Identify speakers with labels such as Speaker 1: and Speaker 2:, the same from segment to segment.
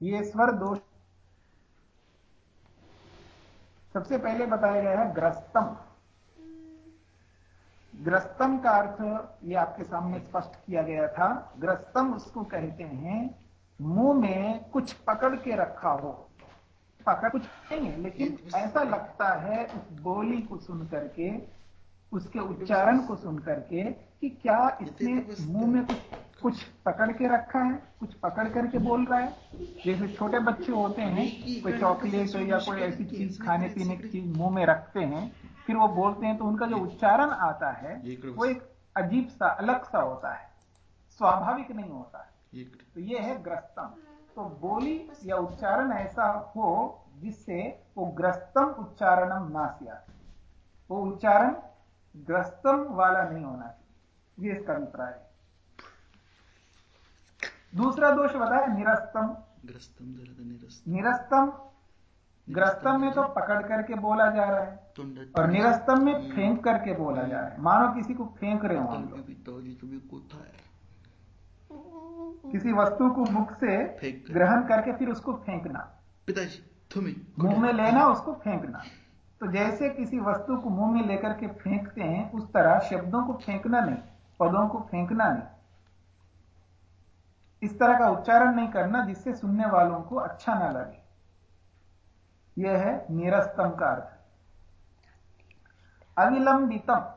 Speaker 1: ये स्वर दोष सबसे पहले बताया गया है ग्रस्तम। ग्रस्तम का अर्थ ये आपके सामने स्पष्ट किया गया था। ग्रस्तम उसको कहते हैं, मुँह में कुछ पकड़ के रखा हो। पकड़ कुछ नहीं है, लेकिन ऐसा लगता है उस बोली को सुन करके, उसके उच्चारण को सुन करके कि क्या इसने मुँह में कुछ कुछ पकड़ के रखा है कुछ पकड़ करके बोल रहा है। जैसे छोटे बच्चे होते हैं कोई चॉकलेट या कोई ऐसी चीज़ खाने पीने की चीज़ मुँह में रखते हैं फिर वो बोलते हैं तो उनका जो उच्चारण आता है वो एक अजीब सा अलग सा होता है। स्वाभाविक नहीं होता है। तो ये है ग्रस्तम। तो बोली या उच्चारण ऐसा हो जिससे वो ग्रस्तम उच्चारणम ना सिया। वो उच्चारण ग्रस्तम वाला नहीं होना चाहिए। ये इसका अभिप्राय है। दूसरा दोष बताया निरस्तम।
Speaker 2: ग्रस्तम
Speaker 1: निरस्तम। ग्रस्तम में तो पकड़ करके बोला जा रहा है। और निरस्तम में फेंक करके बोला जा रहा है। मानो किसी को फेंक रहे हो हम किसी वस्तु को मुख से ग्रहण करके फिर उसको फेंकना।
Speaker 2: पिताजी
Speaker 1: मुँह में लेना उसको फेंकना। तो जैसे किसी वस्तु को मुँह में लेकर के फेंकते हैं उस तरह शब्दों को फेंकना नहीं पदों को फेंकना नहीं। इस तरह का उच्चारण नहीं करना जिससे सुनने वालों को अच्छा ना लगे। यह है निरस्तम का अर्थ। अविलंबितम।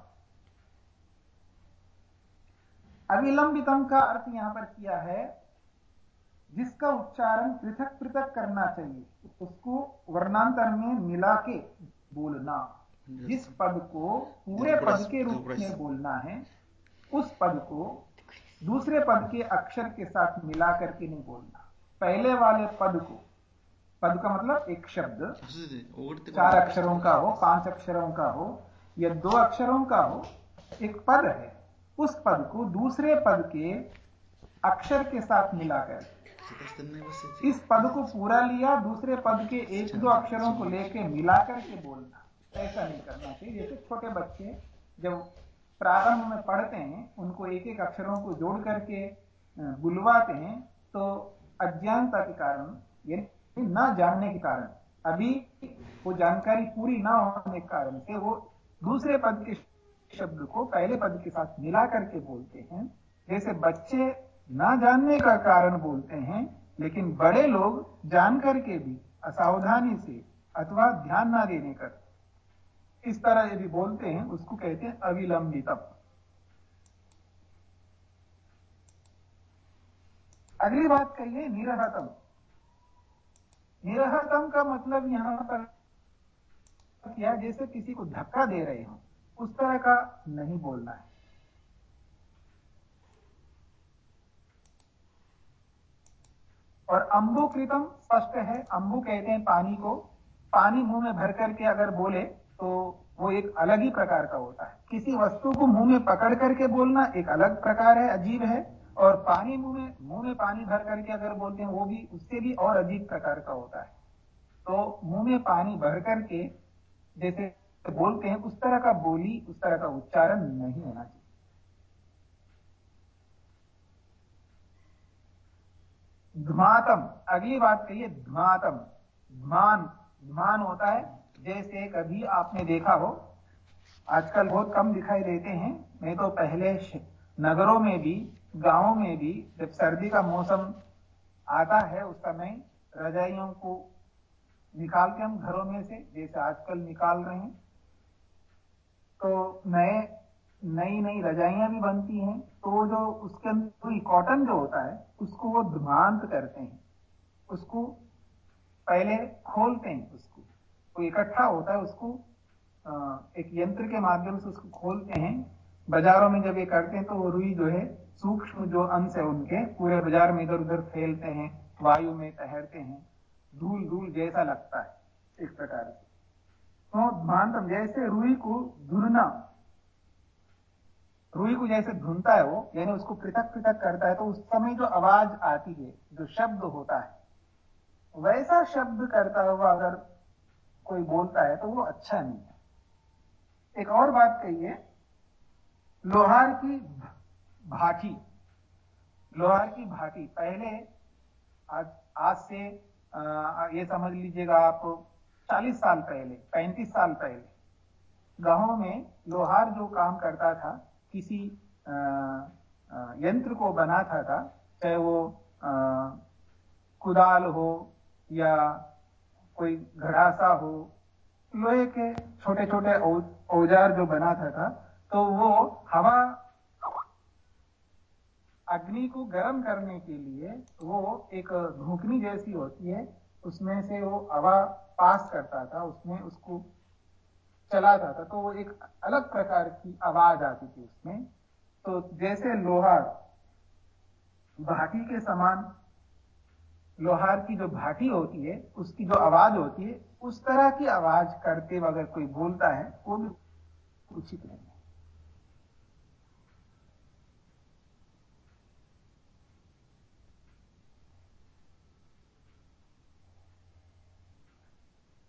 Speaker 1: अविलंबितम का अर्थ यहाँ पर किया है जिसका उच्चारण पृथक पृथक करना चाहिए उसको वर्णांतर में मिला के बोलना। जिस पद को पूरे पद के रूप में बोलना है उस पद को दूसरे पद के अक्षर के साथ मिला करके नहीं बोलना। पहले वाले पद को पद का मतलब एक शब्द चार अक्षरों का हो पाँच अक्षरों का हो या दो अक्षरों का हो एक पद है। उस पद को दूसरे पद के अक्षर के साथ मिलाकर। इस पद को पूरा लिया दूसरे पद के एक दो अक्षरों को लेकर मिलाकर के बोलना। ऐसा नहीं करना चाहिए। जैसे छोटे बच्चे जब प्रारंभ में पढ़ते हैं, उनको एक एक अक्षरों को जोड़ करके बुलवाते हैं तो अज्ञानता के कारण न जानने के कारण, अभी वो जानकारी पूरी ना होने के कारण से वो दूसरे पद के शब्द को पहले पद के साथ मिला करके बोलते हैं। जैसे बच्चे ना जानने का कारण बोलते हैं, लेकिन बड़े लोग जान करके भी असावधानी से अथवा ध्यान ना देने कर इस तरह यदि बोलते हैं, उसको कहते हैं अविलंबितम। अगली बात कहिए निरहतम। निरहतम का मतलब यहाँ पर किया जैसे किसी को धक्का दे रहे हो, उस तरह का नहीं बोलना है। और अम्बुकृतम स्पष्ट है अंबु कहते हैं पानी को। पानी मुँह में भर करके अगर बोले तो वो एक अलग ही प्रकार का होता है। किसी वस्तु को मुँह में पकड़ करके बोलना एक अलग प्रकार है, अजीब है, और पानी मुँह में मुँह में पानी भर करके अगर बोलते हैं, वो भी उससे भी और अजीब प्रकार का होता है। तो मुँह में पानी भर करके जैसे बोलते हैं, उस तरह का बोली, उस तरह का उच्चारण नहीं होना चाहिए। धमातम अगली बात कहिए धमातम धमान धमान होता है जैसे कभी आपने देखा हो, आजकल बहुत कम दिखाई देते हैं। नहीं तो पहले नगरों में भी, गाँवों में भी जब सर्दी का मौसम आता है, उस समय रजाइयों को निकालते हम घरों में से, जैसे आजकल निकाल रहे हैं तो नए, नई नई रजाइयाँ भी बनती हैं। तो जो, उसके अंदर कॉटन जो होता है, उसको वो धुमांत करते हैं। उसको पहले खोलते हैं, उसको। तो इकट्ठा होता है उसको एक यंत्र के माध्यम से उसको खोलते हैं। बाजारों में जब ये करते हैं तो वो रुई जो है, सूक्ष्म जो अंश है उनके, पूरे बाज़ार में इधर उधर फैलते हैं, वायु में तैरते हैं, धूल धूल जैसा लगता है, इस प्रकार से। तो भांतम, जैसे रुई को धुनना, रुई को जैसे धुनता है वो, यानी उसको पृथक पृथक करता है तो उस समय जो आवाज़ आती है, जो शब्द होता है, वैसा शब्द करता हुआ अगर कोई बोलता है तो वो अच्छा नहीं है। एक और बात कही है लोहार की भाटी लोहार की भाटी पहले आज आज से आ, ये समझ लीजिएगा आप 40 साल पहले 35 साल पहले गाँवों में लोहार जो काम करता था किसी आ, आ, यंत्र को बनाता था चाहे वो कुदाल हो या कोई घड़ासा हो, लोहे के छोटे छोटे औज़ार जो बनाता था तो वो हवा अग्नि को गर्म करने के लिए वो एक धूकनी जैसी होती है, उसमें से वो हवा पास करता था, उसमें उसको चलाता था तो वो एक अलग प्रकार की आवाज़ आती थी उसमें। तो जैसे लोहा भाटी के समान लोहार की जो भाटी होती है, उसकी जो आवाज़ होती है, उस तरह की आवाज़ करते अगर कोई बोलता है, वो भी उचित नहीं है।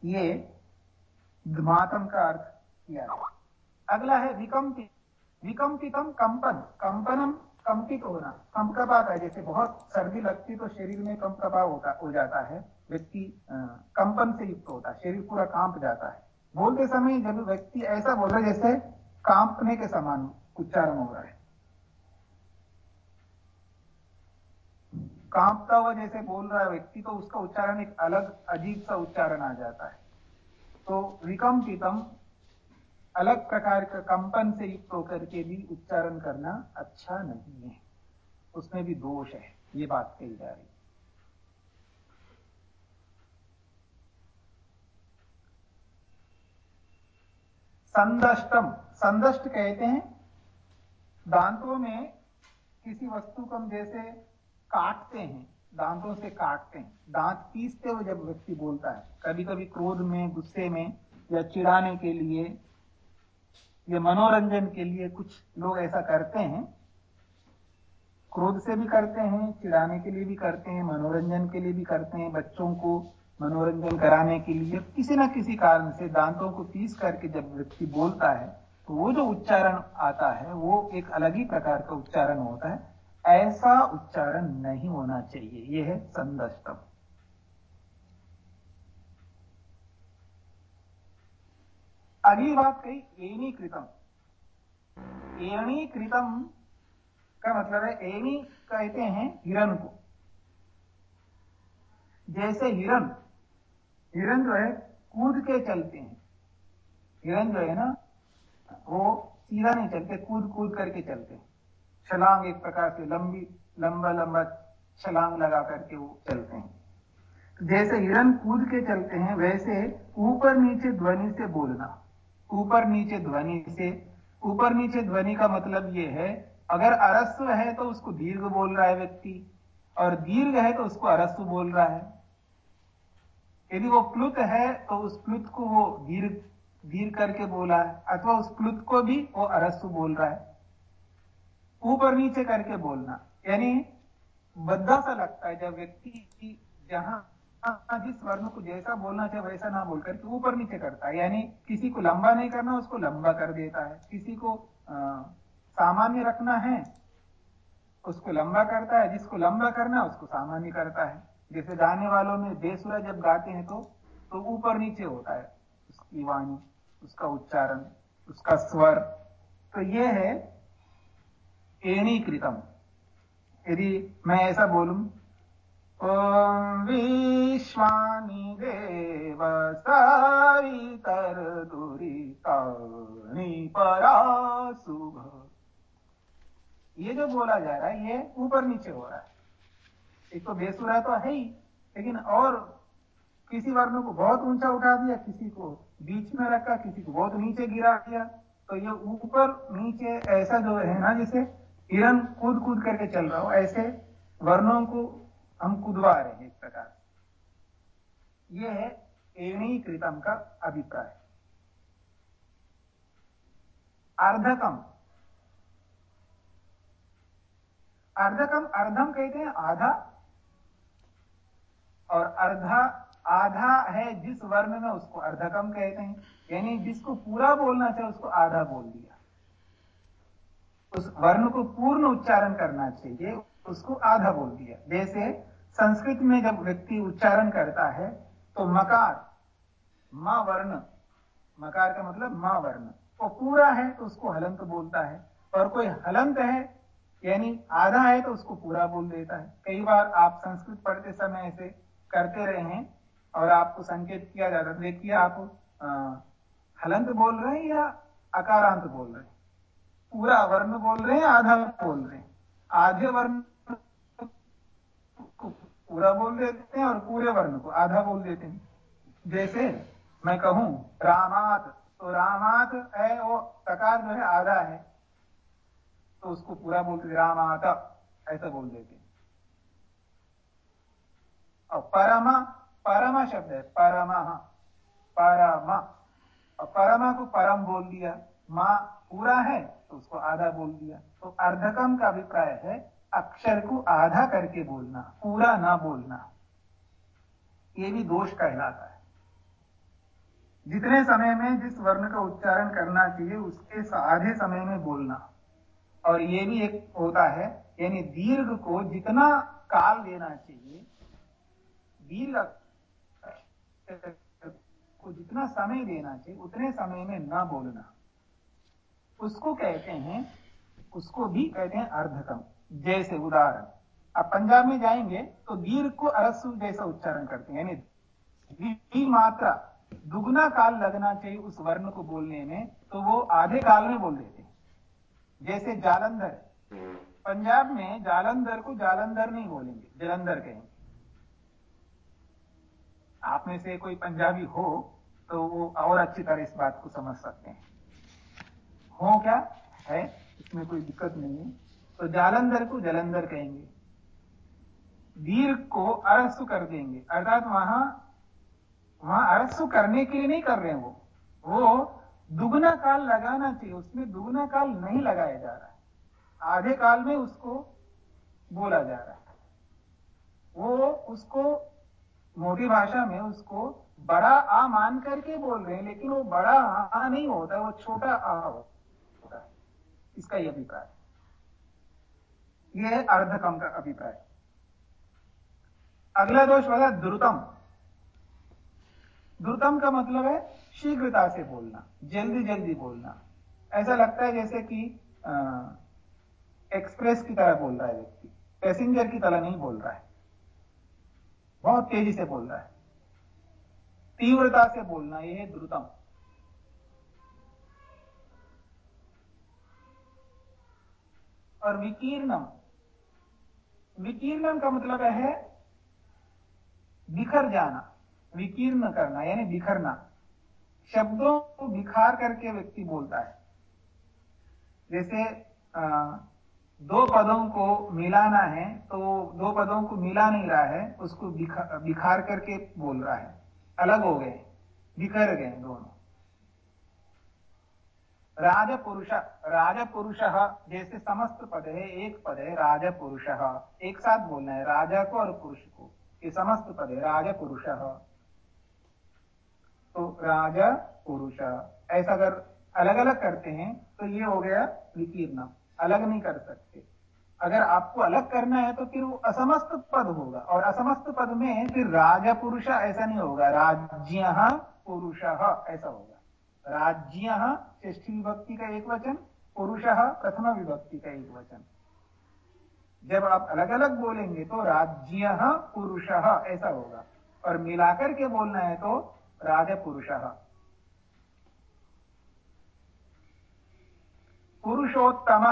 Speaker 1: ये धमातम का अर्थ किया अगला है विकम्पित विकम्पितम कंपन। कंपनम कंपित होना। कंपकपा का जैसे बहुत सर्दी लगती तो शरीर में कंपकपा होता, हो जाता है। व्यक्ति कंपन से युक्त होता है शरीर पूरा काँप जाता है। बोलते समय जब व्यक्ति ऐसा बोल रहा है जैसे कांपने के समान उच्चारण हो रहा है। कांपता हुआ जैसे बोल रहा है व्यक्ति तो उसका उच्चारण एक अलग, अजीब सा उच्चारण आ जाता है। तो विकम्पितम अलग प्रकार का कंपन से युक्त होकर के भी उच्चारण करना अच्छा नहीं है। उसमें भी दोष है, ये बात कही जा रही। संदष्टम, संदष्ट कहते हैं, दांतों में किसी वस्तु को हम जैसे काटते हैं, दांतों से काटते हैं, दांत पीसते हुए जब व्यक्ति बोलता है कभी कभी क्रोध में, गुस्से में या चिढ़ाने के लिए या मनोरंजन के लिए कुछ लोग ऐसा करते हैं। क्रोध से भी करते हैं, चिढ़ाने के लिए भी करते हैं, मनोरंजन के लिए भी करते हैं। बच्चों को मनोरंजन कराने के लिए किसी ना किसी कारण से दांतों को पीस करके जब व्यक्ति बोलता है तो वो जो उच्चारण आता है, वो एक अलग ही प्रकार का उच्चारण होता है। ऐसा उच्चारण नहीं होना चाहिए। यह है संदष्टम अगली बात कही एनी कृतम एणी कृतम का मतलब है एणी कहते हैं हिरण को। जैसे हिरण हिरण जो है, कूद के चलते हैं। हिरण जो है ना, वो सीधा नहीं चलते, कूद कूद करके चलते हैं। छलांग एक प्रकार से लंबी, लंबा लंबा छलांग लगा करके वो चलते हैं। जैसे हिरण कूद के चलते हैं, वैसे ऊपर नीचे ध्वनि से बोलना। ऊपर नीचे ध्वनि से। ऊपर नीचे ध्वनि का मतलब ये है, अगर अरस्व है तो उसको दीर्घ बोल रहा है व्यक्ति, और दीर्घ है तो उसको अरस्व बोल रहा है। यदि वो प्लुत है तो उस प्लुत को वो दीर्घ दीर्घ करके बोला है, अथवा उस प्लुत को भी वो अरस्व बोल रहा है। ऊपर नीचे करके बोलना, यानी बद्दा सा लगता है जब व्यक्ति जहाँ जिस वर्ण को जैसा बोलना चाहे वैसा ना बोलकर के ऊपर नीचे करता है। यानी किसी को लंबा नहीं करना, उसको लंबा कर देता है। किसी को सामान्य रखना है, उसको लंबा करता है। जिसको लंबा करना, उसको सामान्य करता है। जैसे गाने वालों में बेसुरा जब गाते हैं तो तो ऊपर नीचे होता है उसकी वाणी, उसका उच्चारण, उसका स्वर। तो यह है एणीकृतम यदि मैं ऐसा बोलूँ ओम विश्वानी देव सरितर दुरीतानी पराशुभ ये जो बोला जा रहा है, ये ऊपर नीचे हो रहा है। एक तो बेसुरा तो है ही, लेकिन और किसी वर्ण को बहुत ऊँचा उठा दिया, किसी को बीच में रखा, किसी को बहुत नीचे गिरा दिया तो ये ऊपर नीचे ऐसा जो है ना, जिसे हिरन कूद कूद करके चल रहा हो, ऐसे वर्णों को हम कुदवा रहे हैं इस प्रकार यह है एणी कृतम का अभिप्राय अर्धकम। अर्धकम, अर्धम कहते हैं आधा। और अर्धा, आधा है जिस वर्ण में उसको अर्धकम कहते हैं। यानी जिसको पूरा बोलना चाहिए, उसको आधा बोल दिया। उस वर्ण को पूर्ण उच्चारण करना चाहिए, उसको आधा बोल दिया। जैसे संस्कृत में जब व्यक्ति उच्चारण करता है तो मकार माँ वर्ण मकार का मतलब माँ वर्ण वो पूरा है तो उसको हलंत बोलता है। और कोई हलंत है, यानी आधा है तो उसको पूरा बोल देता है। कई बार आप संस्कृत पढ़ते समय ऐसे करते रहे हैं और आपको संकेत किया जाता है देखिए आप हलंत बोल रहे हैं या अकारांत बोल रहे हैं? पूरा वर्ण बोल रहे हैं आधा बोल रहे हैं? आधे वर्ण पूरा बोल देते हैं और पूरे वर्ण को आधा बोल देते हैं। जैसे मैं कहूँ, रामात तो रामात है वो तकार जो है आधा है। तो उसको पूरा बोलते रामात, ऐसा बोल देते हैं। और परमा परमा शब्द है, परमा परमा। और परमा को परम बोल दिया। माँ पूरा है तो उसको आधा बोल दिया। तो अर्धकम का अभिप्राय है अक्षर को आधा करके बोलना, पूरा ना बोलना, ये भी दोष कहलाता है। जितने समय में जिस वर्ण का उच्चारण करना चाहिए, उसके आधे समय में बोलना। और ये भी एक होता है, यानी दीर्घ को जितना काल देना चाहिए, दीर्घ को जितना समय देना चाहिए, उतने समय में ना बोलना। उसको कहते हैं, उसको भी कहते हैं अर्धकम जैसे उदाहरण। अब पंजाब में जाएँगे तो दीर्घ को अरसु जैसा उच्चारण करते हैं, यानी मात्रा। दुगना काल लगना चाहिए उस वर्ण को बोलने में तो वो आधे काल में बोल देते हैं। जैसे जालंधर। पंजाब में जालंधर को जालंधर नहीं बोलेंगे, जलंधर कहेंगे। आप में से कोई पंजाबी हो तो वो और अच्छी तरह इस बात को समझ सकते हैं। हो क्या? है, इसमें कोई दिक्कत नहीं है। तो जालंधर को जलंधर कहेंगे। दीर्घ को अरसु कर देंगे। अर्थात वहाँ वहाँ अरसु करने के लिए नहीं कर रहे हैं वो। वो दुगना काल लगाना चाहिए। उसमें दुगना काल नहीं लगाया जा रहा आधे काल में उसको बोला जा रहा है। वो उसको मोटी भाषा में उसको बड़ा आ मान करके बोल रहे हैं, लेकिन वो बड़ा आ नहीं होता, वो छोटा आ होता है। इसका यह अभिप्राय। यह अर्धकम का अभिप्राय। अगला दोष वाला द्रुतम। द्रुतम का मतलब है शीघ्रता से बोलना, जल्दी जल्दी बोलना। ऐसा लगता है जैसे कि एक्सप्रेस की तरह बोल रहा है व्यक्ति, पैसेंजर की तरह नहीं बोल रहा है। बहुत तेज़ी से बोल रहा है। तीव्रता से बोलना यह है द्रुतम। और विकीर्णम विकीर्णम का मतलब है बिखर जाना विकीर्ण करना यानी बिखरना। शब्दों को बिखार करके व्यक्ति बोलता है। जैसे आ, दो पदों को मिलाना है तो दो पदों को मिला नहीं रहा है उसको बिखा, बिखार करके बोल रहा है। अलग हो गए बिखर गए दोनों। राजपुरुष राजपुरुष जैसे समस्त पद है एक पद है राजपुरुष। एक साथ बोलना है, राजा को और पुरुष को। ये समस्त पद है राजपुरुष। तो राजा पुरुष ऐसा अगर अलग अलग करते हैं तो ये हो गया विकीर्ण। अलग नहीं कर सकते। अगर आपको अलग करना है तो फिर वो असमस्त पद होगा। और असमस्त पद में फिर राजा पुरुष ऐसा नहीं होगा। राज्य पुरुष, ऐसा होगा। राज्य ष्ठी विभक्ति का एक वचन, पुरुष प्रथम विभक्ति का एक वचन। जब आप अलग अलग बोलेंगे तो राज्य पुरुष, ऐसा होगा। और मिलाकर के बोलना है तो राज पुरुष पुरुषोत्तम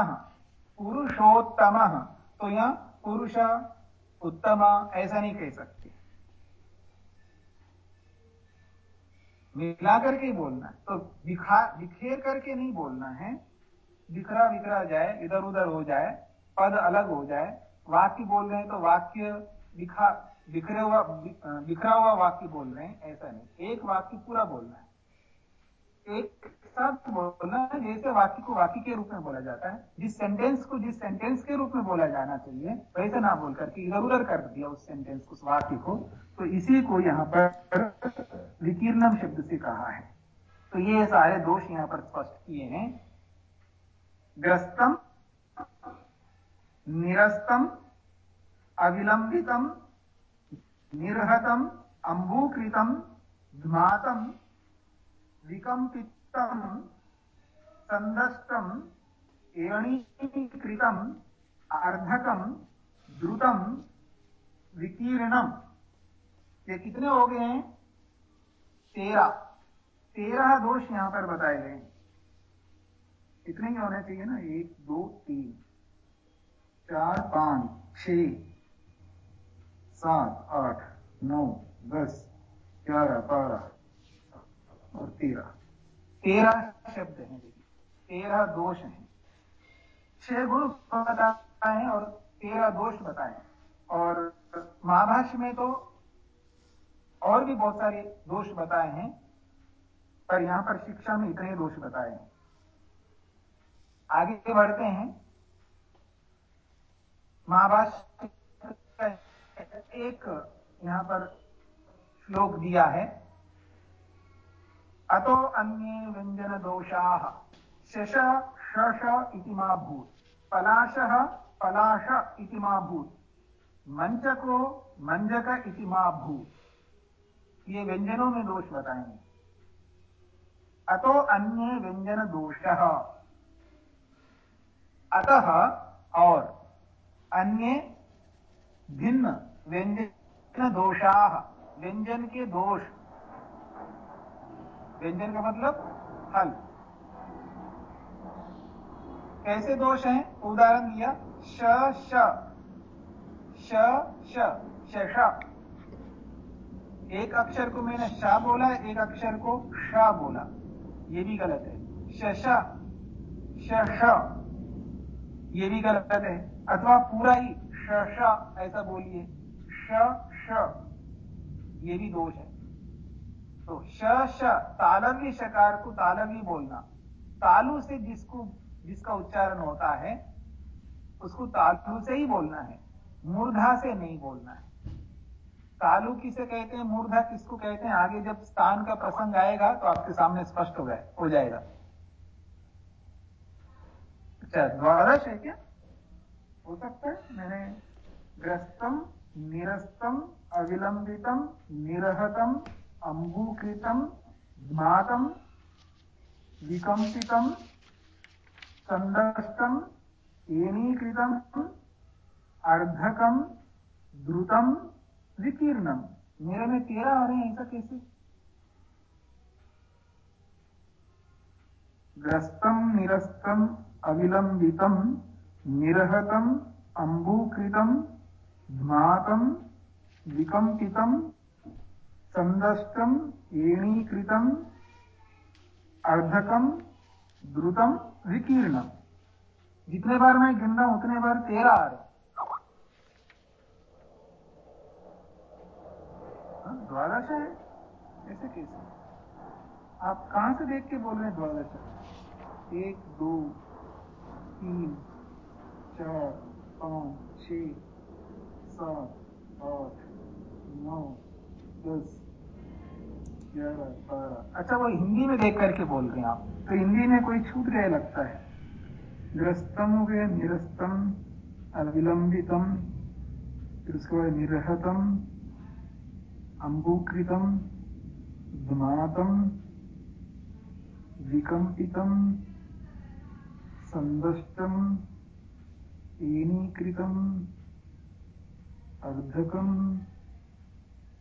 Speaker 1: पुरुषोत्तम तो यहाँ पुरुष, उत्तम, ऐसा नहीं कह सकते। मिला करके बोलना है। तो दिखा बिखेर करके नहीं बोलना है। बिखरा बिखरा जाए, इधर उधर हो जाए, पद अलग हो जाए। वाक्य बोल रहे हैं तो वाक्य दिखा बिखरे हुआ बिखरा हुआ वाक्य बोल रहे हैं, ऐसा नहीं। एक वाक्य पूरा बोलना है। एक साथ बोलना है, जैसे वाक्य को वाक्य के रूप में बोला जाता है। जिस सेंटेंस को, जिस सेंटेंस के रूप में बोला जाना चाहिए, वैसे ना बोल करके इधर उधर कर दिया उस सेंटेंस को, उस वाक्य को। तो इसी को यहाँ पर विकीर्णम शब्द से कहा है। तो ये सारे दोष यहाँ पर स्पष्ट किए हैं। ग्रस्तम, निरस्तम, अविलंबितम, निर्हतम् अम्बूकृतम् ध्मातम् विकम्पितम् सन्दष्टम् एणीकृतम्, अर्धकम्, द्रुतम्, विकीर्णम। ये कितने हो गए हैं? तेरह तेरह दोष यहाँ पर बताए गए इतने ही होने चाहिए ना, एक, दो, तीन, चार, पाँच छ सात, आठ, नौ, दस, ग्यारह, बारह, और तेरह। तेरह शब्द हैं तेरह दोष हैं। छह गुण बताए हैं और तेरह दोष बताए और महाभाष्य में तो और भी बहुत सारे दोष बताए हैं, पर यहाँ पर शिक्षा में इतने दोष बताए हैं। आगे बढ़ते हैं। महाभाष्य एक यहाँ पर श्लोक दिया है। अतो अन्ये व्यंजन दोषा, शश शश इति मा भूत, पलाश पलाश इति मा भूत मंचको मंजक इति मा भूत। ये व्यंजनों में दोष बताएँगे। अतो अन्य व्यंजन दोष। अतः और अन्य भिन्न व्यंजन दोषा। व्यंजन के दोष। व्यंजन का मतलब फल। कैसे दोष हैं? उदाहरण दिया। श श। श श श एक अक्षर को मैंने शाह बोला, एक अक्षर को शाह बोला। ये भी गलत है। शश श ये भी गलत है। अथवा पूरा ही श ऐसा बोलिए। श श ये भी दोष है। तो श श तालव्य शकार को तालव्य बोलना। तालु से जिसको, जिसका उच्चारण होता है, उसको तालु से ही बोलना है। मूर्धा से नहीं बोलना है। तालु किसे कहते हैं, मूर्धा किसको कहते हैं? आगे जब स्थान का प्रसंग आएगा तो आपके सामने स्पष्ट हो गए हो जाएगा। अच्छा द्वादश है क्या? हो सकता है? मैंने ग्रस्तम, निरस्तम, अविलंबितम, निरहतम अंबूकृतम ज्ञातम, विकंपितम, संदष्टम, एनीकृतम, अर्धकम, द्रुतम विकीर्णम। मेरे में तेरह आ रहे हैं ऐसा कैसे? ग्रस्तम, निरस्तम, अविलंबितम, निरहतम, अंबूकृतम ध्मातम विकंपितम, संदष्टम एणीकृतम अर्धकम, द्रुतम, विकीर्णम। जितने बार मैं गिन रहा हूँ, उतने बार तेरह आ रहे द्वादश है? ऐसे कैसे आप कहाँ से देख के बोल रहे हैं द्वादश एक, दो, तीन, चार, पाँच, छ, सात, आठ, नौ, दस, ग्यारह, बारह। अच्छा वो हिंदी में देख करके बोल रहे हैं आप। तो हिंदी में कोई छूट गया लगता है? ग्रस्तम हो गया, निरस्तम, अविलंबितम, फिर उसके बाद निरहतम अम्बूकृतम्, ज्ञातम्, विकम्पितम्, सन्दष्टम्, एनीकृतम्, अर्धकम्,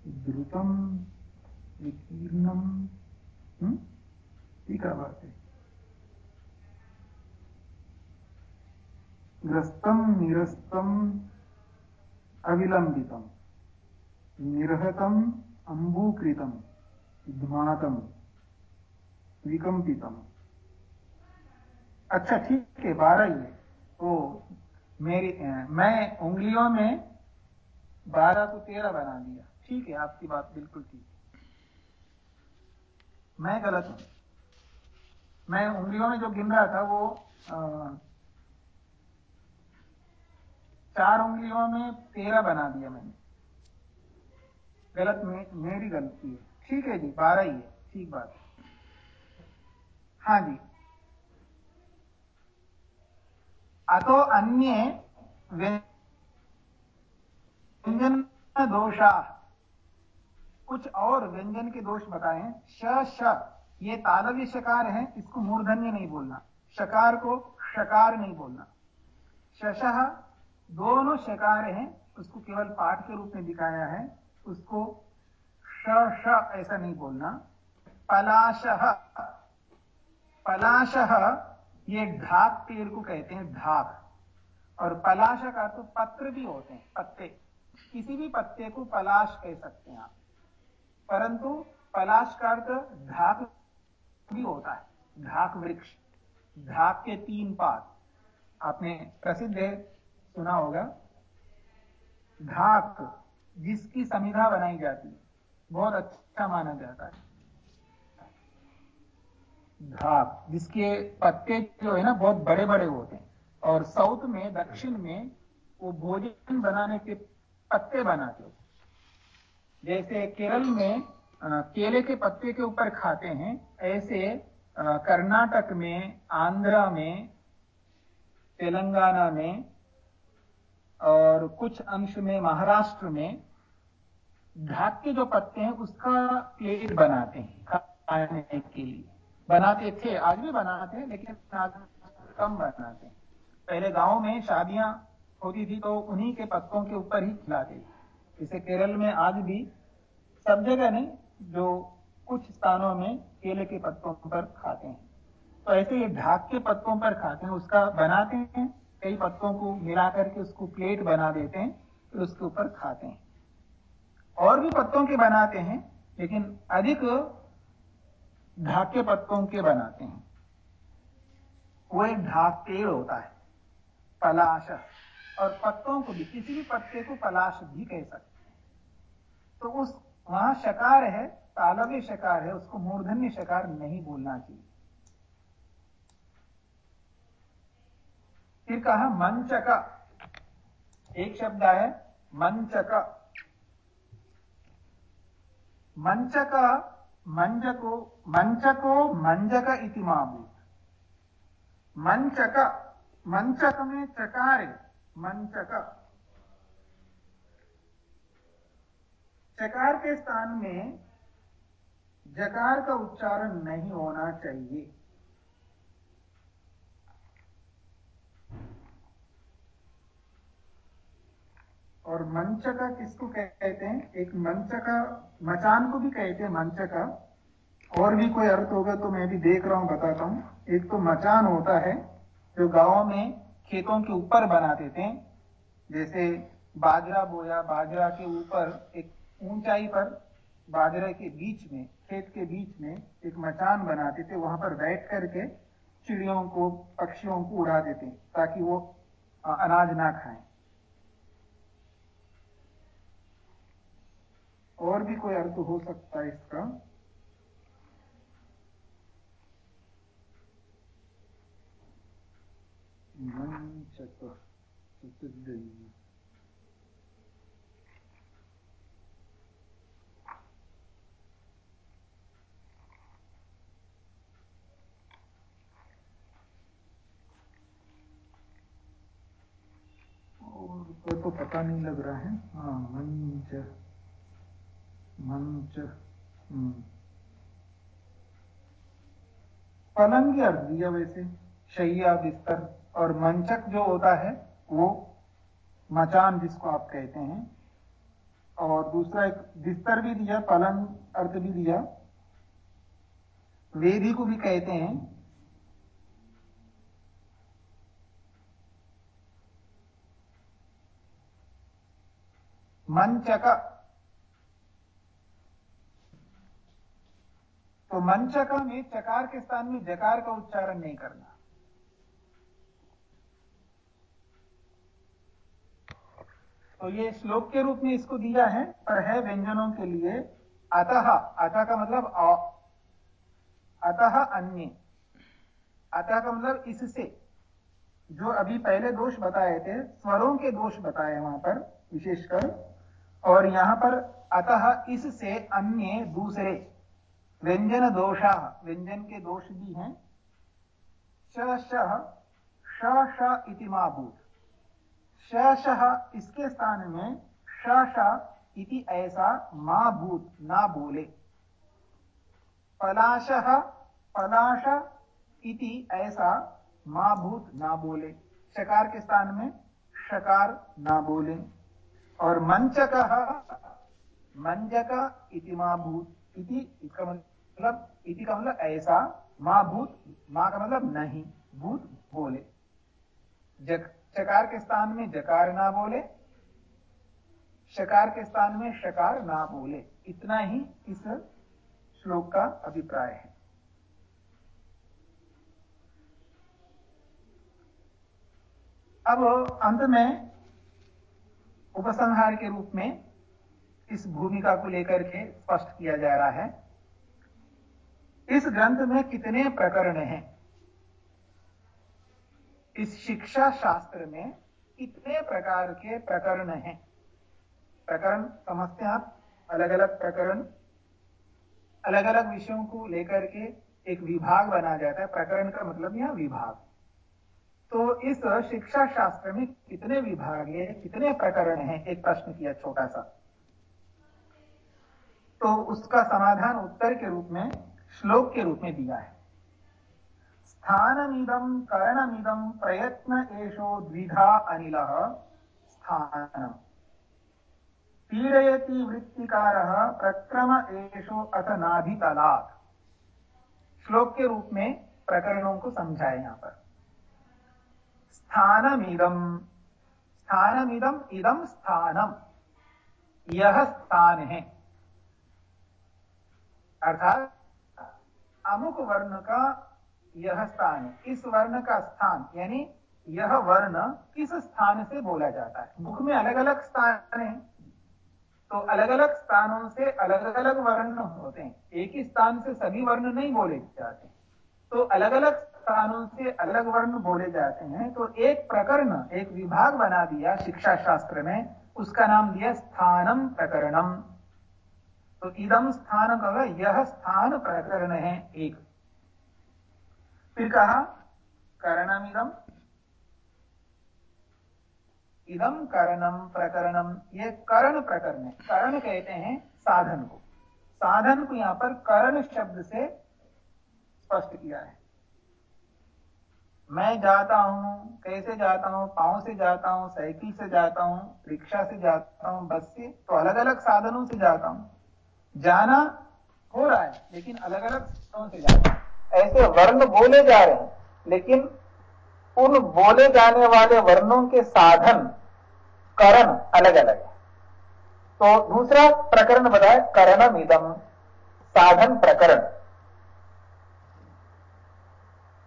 Speaker 1: द्रुतम्, विकीर्णम्। ठीक है? बात है ग्रस्तम, निरस्तम अविलंबितम निर्हतम अंबूकृतम ध्मातम विकंपितम अच्छा ठीक है बारह ही है। तो मेरी मैं उंगलियों में बारह को तेरह बना दिया। ठीक है आपकी बात बिल्कुल ठीक मैं गलत हूँ। मैं उंगलियों में जो गिन रहा था वो आ, चार उंगलियों में तेरह बना दिया मैंने। गलत में, मेरी गलती है। ठीक है जी, बारह ही है। ठीक बात हाँ। जी। अतो अन्य व्यंजन दोषा। कुछ और व्यंजन के दोष बताए। श श। ये तालव्य शकार है, इसको मूर्धन्य नहीं बोलना। शकार को शकार नहीं बोलना। शशः दोनों शकार हैं, उसको केवल पाठ के रूप में दिखाया है। उसको श ऐसा नहीं बोलना। पलाशः। पलाशः ये ढाक पेड़ को कहते हैं, ढाक। और पलाश का तो पत्र भी होते हैं, पत्ते। किसी भी पत्ते को पलाश कह सकते हैं आप। परंतु पलाश का अर्थ ढाक भी होता है, ढाक वृक्ष। ढाक के तीन पात आपने प्रसिद्ध है सुना होगा, ढाक। जिसकी समिधा बनाई जाती बहुत अच्छा माना जाता है। ढाक जिसके पत्ते जो है ना, बहुत बड़े बड़े होते हैं। और साउथ में, दक्षिण में, वो भोजन बनाने के पत्ते बनाते हैं। जैसे केरल में केले के पत्ते के ऊपर खाते हैं, ऐसे कर्नाटक में, आंध्रा में, तेलंगाना में, और कुछ अंश में, महाराष्ट्र में ढाक के जो पत्ते हैं, उसका प्लेट बनाते हैं, खाने के लिए। बनाते थे, आज भी बनाते हैं, लेकिन आज कम बनाते हैं। पहले गाँव में शादियाँ होती थी तो उन्हीं के पत्तों के ऊपर ही खिलाते थे। जैसे केरल में आज भी सब जगह नहीं, जो कुछ स्थानों में केले के पत्तों पर खाते हैं। तो ऐसे ये ढाक के पत्तों पर खाते हैं, उसका बनाते हैं, कई पत्तों को मिला करके उसको प्लेट बना देते हैं, फिर उसके ऊपर खाते हैं। और भी पत्तों के बनाते हैं, लेकिन अधिक ढाक के पत्तों के बनाते हैं। वो एक ढाक पेड़ होता है, पलाश, और पत्तों को भी, किसी भी पत्ते को पलाश भी कह सकते हैं। तो उस, वहाँ शकार है, तालव्य शकार है, उसको मूर्धन्य शकार नहीं बोलना चाहिए। फिर कहा, मंचक। एक शब्द है मंचक। मंचक मंजको मंचको मंजक इति माभूत मंचक मंचक में चकार मंचक चकार के स्थान में जकार का उच्चारण नहीं होना चाहिए। और मंचका किसको कहते हैं? एक मंचका, मचान को भी कहते हैं मंचका। और भी कोई अर्थ होगा तो मैं भी देख रहा हूँ, बताता हूँ। एक तो मचान होता है, जो गाँवों में खेतों के ऊपर बना देते हैं। जैसे बाजरा बोया, बाजरा के ऊपर एक ऊंचाई पर, बाजरे के बीच में, खेत के बीच में एक मचान बनाते थे। वहाँ पर बैठ करके चिड़ियों को, पक्षियों को उड़ा देते ताकि वो अनाज ना खाएँ। और भी कोई अर्थ हो सकता है इसका? और तो पता नहीं लग रहा है। हाँ मंच। मंच हम्म। पलंग अर्थ दिया वैसे, शैया, बिस्तर और मंचक जो होता है, वो मचान जिसको आप कहते हैं। और दूसरा एक बिस्तर भी दिया, पलंग अर्थ भी दिया। वेदी को भी कहते हैं। मंचक तो मंचक में चकार के स्थान में जकार का उच्चारण नहीं करना। तो ये श्लोक के रूप में इसको दिया है, पर है व्यंजनों के लिए। अतः अतः का मतलब अतः अन्य। अतः का मतलब इससे। जो अभी पहले दोष बताए थे, स्वरों के दोष बताए वहाँ पर, विशेषकर। और यहाँ पर अतः इससे अन्य दूसरे। व्यंजन दोषा, व्यंजन के दोष भी हैं। श इति माभूत। श इसके स्थान में श इति ऐसा मा भूत ना बोले। पलाश पलाश इति ऐसा मा भूत ना बोले। शकार के स्थान में शकार, ना बोले। और मंचक, मंजक इति मा भूत इति इसका मतलब इति का मतलब ऐसा, मा भूत, मा का मतलब नहीं, भूत बोले। जक, चकार के स्थान में जकार ना बोले, शकार के स्थान में शकार ना बोले। इतना ही इस श्लोक का अभिप्राय है। अब अंत में उपसंहार के रूप में इस भूमिका को लेकर के स्पष्ट किया जा रहा है। इस ग्रंथ में कितने प्रकरण हैं? इस शिक्षा शास्त्र में कितने प्रकार के प्रकरण हैं? प्रकरण समझते हैं आप? अलग अलग प्रकरण। अलग अलग विषयों को लेकर के एक विभाग बनाया जाता है। प्रकरण का मतलब यह विभाग। तो इस शिक्षा शास्त्र में कितने विभाग है? कितने प्रकरण हैं? एक प्रश्न किया छोटा सा। तो उसका समाधान उत्तर के रूप में, श्लोक के रूप में दिया है। स्थानमिदं, करणमिदं, प्रयत्न एशो द्विधा अनिलः स्थानम्। पीडयति वृत्तिकारः, प्रक्रम एशो अथ नाभितलात्। श्लोक के रूप में प्रकरणों को समझाए यहाँ पर। स्थानमिदम स्थानमिदम इदम स्थानम। यह स्थान। है अर्थात अमुक वर्ण का यह स्थान, इस वर्ण का स्थान, यानी यह वर्ण किस स्थान से बोला जाता है? मुख में अलग अलग स्थान है तो अलग अलग स्थानों से अलग अलग वर्ण होते हैं। एक ही स्थान से सभी वर्ण नहीं बोले जाते तो अलग अलग स्थानों से अलग वर्ण बोले जाते हैं तो एक प्रकरण, एक विभाग बना दिया शिक्षा शास्त्र में, उसका नाम दिया स्थानम प्रकरणम। तो इदम स्थान का यह स्थान प्रकरण है, एक। फिर कहा करणमिदम इदम करणम प्रकरणम ये करण प्रकरण है। करण कहते हैं साधन को। साधन को यहाँ पर करण शब्द से स्पष्ट किया है। मैं जाता हूँ, कैसे जाता हूँ, पाँव से जाता हूँ, साइकिल से जाता हूँ, रिक्शा से जाता हूँ, बस से तो अलग अलग साधनों से जाता हूँ। जाना हो रहा है, लेकिन अलग अलग साधनों से हूँ। ऐसे वर्ण बोले जा रहे हैं, लेकिन उन बोले जाने वाले वर्णों के साधन, करण अलग अलग है। तो दूसरा प्रकरण बताए करणम इदम साधन प्रकरण।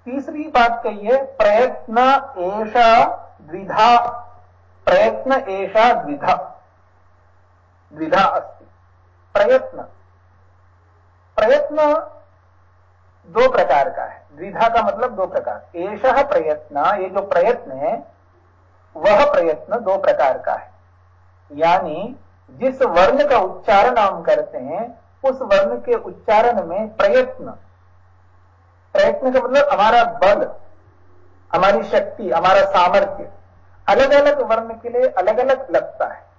Speaker 1: तीसरी बात कहिए, प्रयत्न एषा द्विधा, प्रयत्न एषा द्विधा। द्विधा अस्ति। प्रयत्न। प्रयत्न दो प्रकार का है। द्विधा का मतलब दो प्रकार। एश प्रयत्न, ये जो प्रयत्न है, वह प्रयत्न दो प्रकार का है। यानी जिस वर्ण का उच्चारण हम करते हैं, उस वर्ण के उच्चारण में प्रयत्न। प्रयत्न का मतलब हमारा बल, हमारी शक्ति, हमारा सामर्थ्य। अलग अलग वर्ण के लिए अलग अलग लगता है।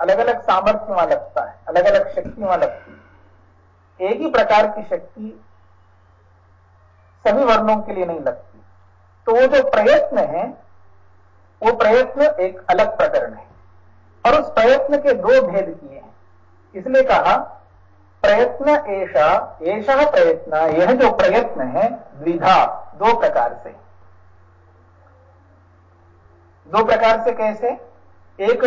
Speaker 1: अलग अलग सामर्थ्य वहाँ लगता है अलग अलग शक्ति वहाँ लगती है। एक ही प्रकार की शक्ति सभी वर्णों के लिए नहीं लगती। तो वो जो प्रयत्न है, वो प्रयत्न एक अलग प्रकरण है। और उस प्रयत्न के दो भेद किए हैं। इसलिए कहा, प्रयत्न ऐसा ऐसा प्रयत्न, यह जो प्रयत्न है, द्विधा, दो प्रकार से। दो प्रकार से कैसे? एक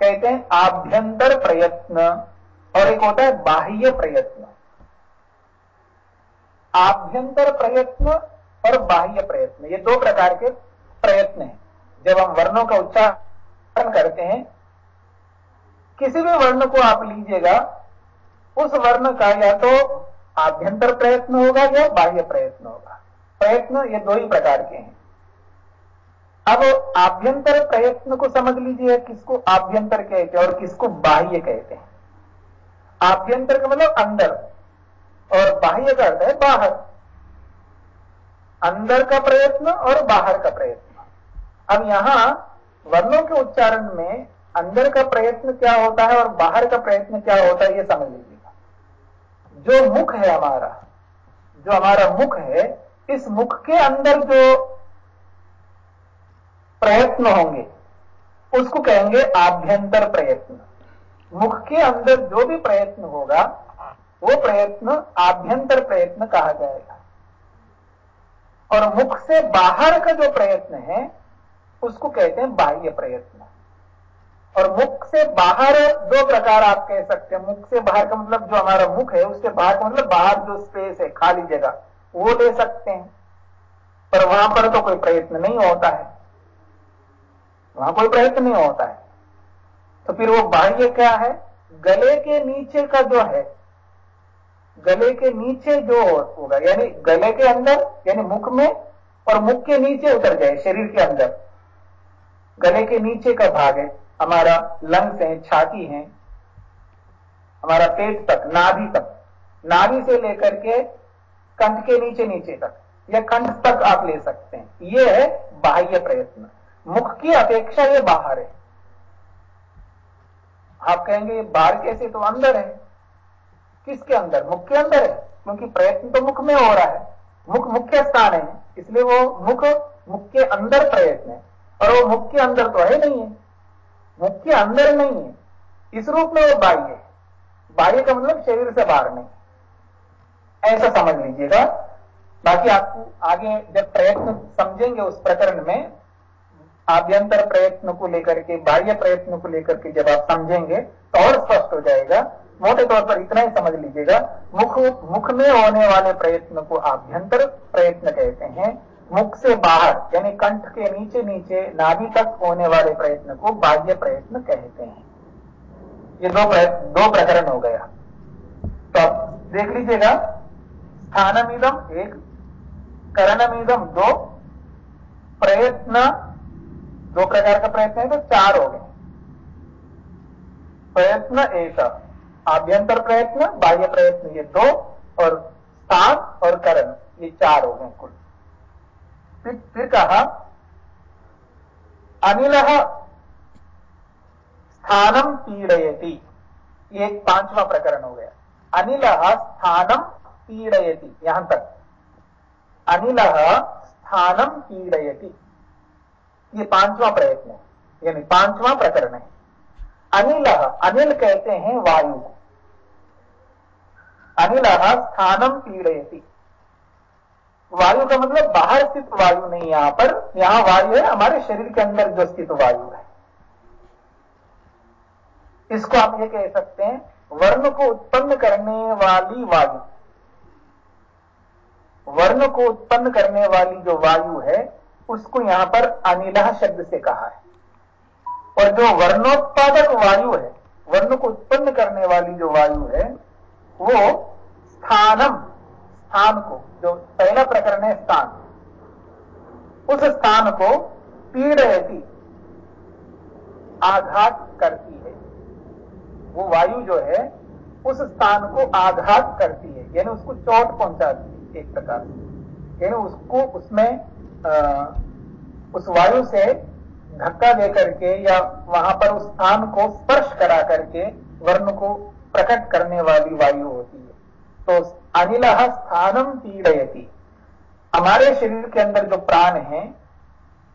Speaker 1: कहते हैं आभ्यंतर प्रयत्न और एक होता है बाह्य प्रयत्न। आभ्यंतर प्रयत्न और बाह्य प्रयत्न, ये दो प्रकार के प्रयत्न हैं। जब हम वर्णों का उच्चारण करते हैं, किसी भी वर्ण को आप लीजिएगा, उस वर्ण का या तो आभ्यंतर प्रयत्न होगा या बाह्य प्रयत्न होगा। प्रयत्न ये दो ही प्रकार के हैं। अब आभ्यंतर प्रयत्न को समझ लीजिए, किसको आभ्यंतर कहते हैं और किसको बाह्य कहते हैं। आभ्यंतर का मतलब अंदर, और बाह्य का अर्थ है बाहर। अंदर का प्रयत्न और बाहर का प्रयत्न। अब यहाँ वर्णों के उच्चारण में अंदर का प्रयत्न क्या होता है और बाहर का प्रयत्न क्या होता है, ये समझ लीजिएगा। जो मुख है हमारा, जो हमारा मुख है, इस मुख के अंदर जो प्रयत्न होंगे। उसको कहेंगे आभ्यंतर प्रयत्न। मुख के अंदर जो भी प्रयत्न होगा, वो प्रयत्न आभ्यंतर प्रयत्न कहा जाएगा। और मुख से बाहर का जो प्रयत्न है, उसको कहते हैं बाह्य प्रयत्न। और मुख से बाहर दो प्रकार आप कह सकते हैं। मुख से बाहर का मतलब जो हमारा मुख है उसके बाहर का मतलब बाहर जो स्पेस है, खाली जगह, वो ले सकते हैं। पर वहाँ पर तो कोई प्रयत्न नहीं होता है। वहाँ कोई प्रयत्न नहीं होता है। तो फिर वो बाह्य क्या है? गले के नीचे का जो है, गले के नीचे जो होगा, यानी गले के अंदर, यानी मुख में, और मुख के नीचे उतर जाए, शरीर के अंदर। गले के नीचे का भाग है, हमारा लंग्स है, छाती है, हमारा पेट तक, नाभि तक। नाभि से लेकर के कंठ के नीचे नीचे तक, या कंठ तक आप ले सकते हैं। यह है बाह्य प्रयत्न। मुख की अपेक्षा ये बाहर है। आप कहेंगे बाहर कैसे? तो अंदर है। किसके अंदर? मुख के अंदर है, क्योंकि प्रयत्न तो मुख में हो रहा है। मुख मुख्य स्थान है, इसलिए वो मुख मुख के अंदर प्रयत्न है। और वो मुख के अंदर तो है नहीं है। मुख के अंदर नहीं है। इस रूप में वो बाह्य है। बाह्य का मतलब शरीर से बाहर नहीं। ऐसा समझ लीजिएगा। बाकी आपको आगे जब प्रयत्न समझेंगे उस प्रकरण में आभ्यंतर प्रयत्न को लेकर के, बाह्य प्रयत्न को लेकर के जब आप समझेंगे तो और स्पष्ट हो जाएगा। मोटे तौर पर इतना ही समझ लीजिएगा, मुख मुख में होने वाले प्रयत्न को आभ्यंतर प्रयत्न कहते हैं। मुख से बाहर, यानी कंठ के नीचे नीचे नाभि तक होने वाले प्रयत्न को बाह्य प्रयत्न कहते हैं। ये दो दो प्रकरण हो गया। तो देख लीजिएगा स्थानमिदम एक करणमिदम दो, प्रयत्न दो प्रकार का प्रयत्न है तो चार हो गए। प्रयत्न एक आभ्यंतर प्रयत्न बाह्य प्रयत्न ये दो और स्थान और करण ये चार हो गए कुल। फिर, फिर कहा अनिल स्थानम पीड़यती। ये एक पांचवा प्रकरण हो गया। अनिल स्थानम पीड़यती यहाँ तक। अनिल स्थानम पीड़यती। ये पांचवा प्रयत्न है। यानी पांचवा प्रकरण है। अनिल अनिल कहते हैं वायु। अनिल स्थानम पीड़यती। वायु का मतलब बाहर स्थित वायु नहीं, यहाँ पर, यहाँ वायु है, हमारे शरीर के अंदर जो स्थित वायु है। इसको आप ये कह सकते हैं, वर्ण को उत्पन्न करने वाली वायु। वर्ण को उत्पन्न करने वाली जो वायु है उसको यहाँ पर अनिला शब्द से कहा है। और जो वर्णोत्पादक वायु है, वर्ण को उत्पन्न करने वाली जो वायु है, वो स्थानम, स्थान को, जो पहला प्रकरण है स्थान, उस स्थान को पीड़यती आघात करती है। वो वायु जो है, उस स्थान को आघात करती है, यानी उसको चोट पहुंचाती है एक प्रकार से। यानी उसको उसमें उस वायु से धक्का दे करके या वहाँ पर उस स्थान को स्पर्श करा करके वर्ण को प्रकट करने वाली वायु होती है। तो अनिल स्थानम पीड़यती हमारे शरीर के अंदर जो प्राण है,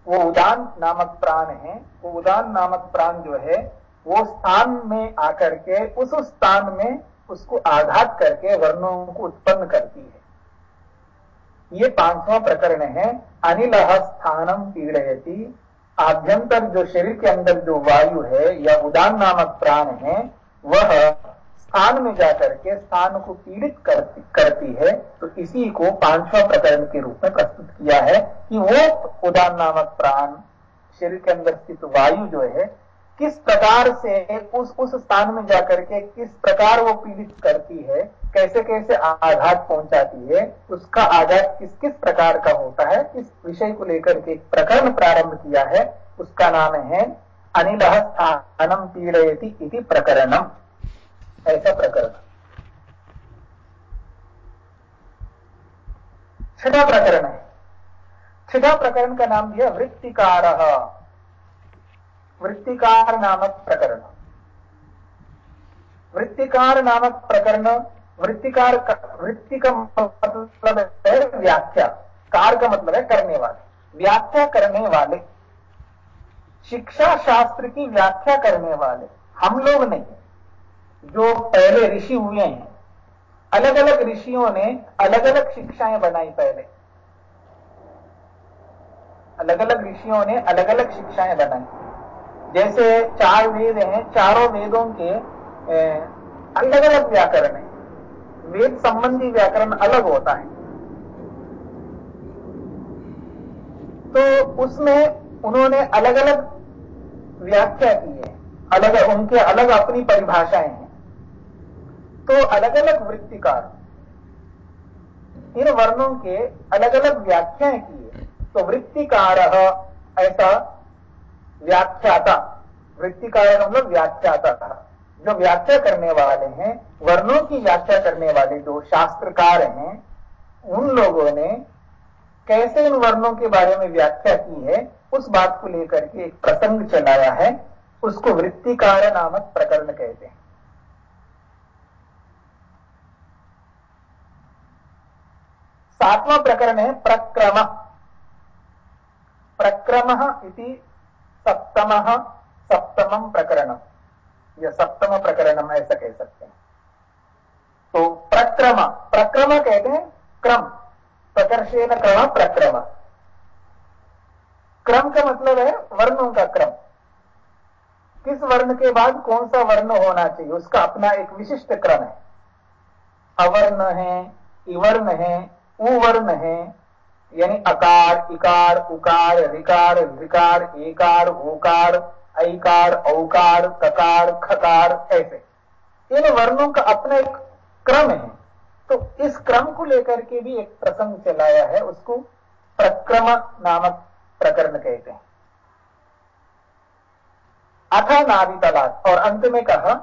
Speaker 1: वो उदान नामक प्राण है। वो उदान नामक प्राण जो है, वो स्थान में आकर के उस स्थान में उसको आघात करके वर्णों को उत्पन्न करती है। ये पांचवा प्रकरण है अनिल स्थानम पीड़यती। आभ्यंतर जो शरीर के अंदर जो वायु है या उदान नामक प्राण है वह स्थान में जाकर के स्थान को पीड़ित करती, करती है तो इसी को पांचवा प्रकरण के रूप में प्रस्तुत किया है कि वो उदान नामक प्राण शरीर के अंदर स्थित वायु जो है किस प्रकार से उस उस स्थान में जाकर के किस प्रकार वो पीड़ित करती है कैसे कैसे आघात पहुंचाती है, उसका आघात किस किस प्रकार का होता है, इस विषय को लेकर के एक प्रकरण प्रारंभ किया है, उसका नाम है अनिल स्थानम पीड़यती इति प्रकरणम। ऐसा प्रकरण। छठा प्रकरण है। छठा प्रकरण का नाम दिया वृत्तिकार। वृत्तिकार नामक प्रकरण। वृत्तिकार नामक प्रकरण वृत्तिकार वृत्ति का मतलब है व्याख्या। कार का मतलब है करने वाले। व्याख्या करने वाले। शिक्षा शास्त्र की व्याख्या करने वाले। हम लोग नहीं जो पहले ऋषि हुए हैं। अलग अलग ऋषियों ने अलग अलग शिक्षाएँ बनाई पहले। अलग अलग ऋषियों ने अलग अलग शिक्षाएँ बनाई। जैसे चार वेद हैं, चारों वेदों के अलग अलग व्याकरण है। वेद संबंधी व्याकरण अलग होता है। तो उसमें उन्होंने अलग अलग व्याख्या की है। अलग, उनके अलग अपनी परिभाषाएँ हैं। तो अलग अलग वृत्तिकार, इन वर्णों के अलग अलग व्याख्याएँ की है। तो वृत्तिकार ऐसा व्याख्याता, वृत्तिकार मतलब व्याख्याता। जो व्याख्या करने वाले हैं वर्णों की व्याख्या करने वाले जो शास्त्रकार हैं, उन लोगों ने कैसे इन वर्णों के बारे में व्याख्या की है, उस बात को लेकर के एक प्रसंग चलाया है, उसको वृत्तिकार नामक प्रकरण कहते हैं। सातवां प्रकरण है प्रक्रम। प्रक्रम इति सप्तम सप्तम प्रकरण या सप्तम प्रकरण ऐसा कह सकते हैं। प्रक्रम। प्रक्रम कहते हैं क्रम। प्रकर्षेण क्रम, प्रक्रम। क्रम का मतलब है वर्णों का क्रम। किस वर्ण के बाद कौन सा वर्ण होना चाहिए? उसका अपना एक विशिष्ट क्रम है। अवर्ण है, इवर्ण है, उवर्ण है, यानी अकार, इकार, उकार रिकार विकार एकार, ओकार, ऐकार, औकार ककार खकार, ऐसे। इन वर्णों का अपना एक क्रम है। तो इस क्रम को लेकर के भी एक प्रसंग चलाया है, उसको प्रक्रम नामक प्रकरण कहते हैं। अथा नाभि तलाक और अंत में कहा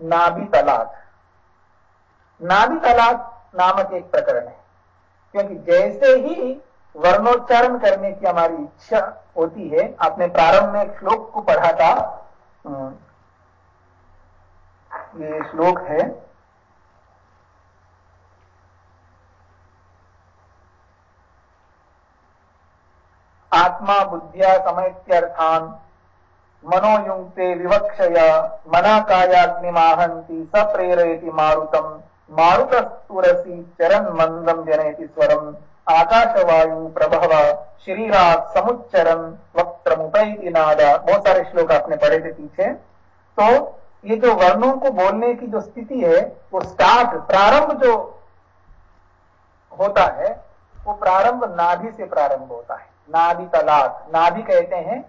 Speaker 1: नाभि तलाक नाभि तलाक नामक एक प्रकरण है, क्योंकि जैसे ही वर्णोच्चारण करने की हमारी इच्छा होती है, आपने प्रारंभ में एक श्लोक को पढ़ा था ये श्लोक है आत्मा बुद्धिया समयत्यर्थान मनोयुक्ते विवक्षया मना कायाग्निमाहंती स प्रेरयति मारुतम, मारुतस्तुरसी चरण मंदम जनयति स्वरम। आकाशवायु प्रभव शरीरात समुच्चरण वक्त वक्त्रमुपैति नादा। बहुत सारे श्लोक आपने पढ़े थे पीछे। तो ये जो वर्णों को बोलने की जो स्थिति है, वो स्टार्ट, प्रारंभ जो होता है, वो प्रारंभ नाभि से प्रारंभ होता है। नाभि तलाक। नाभि कहते हैं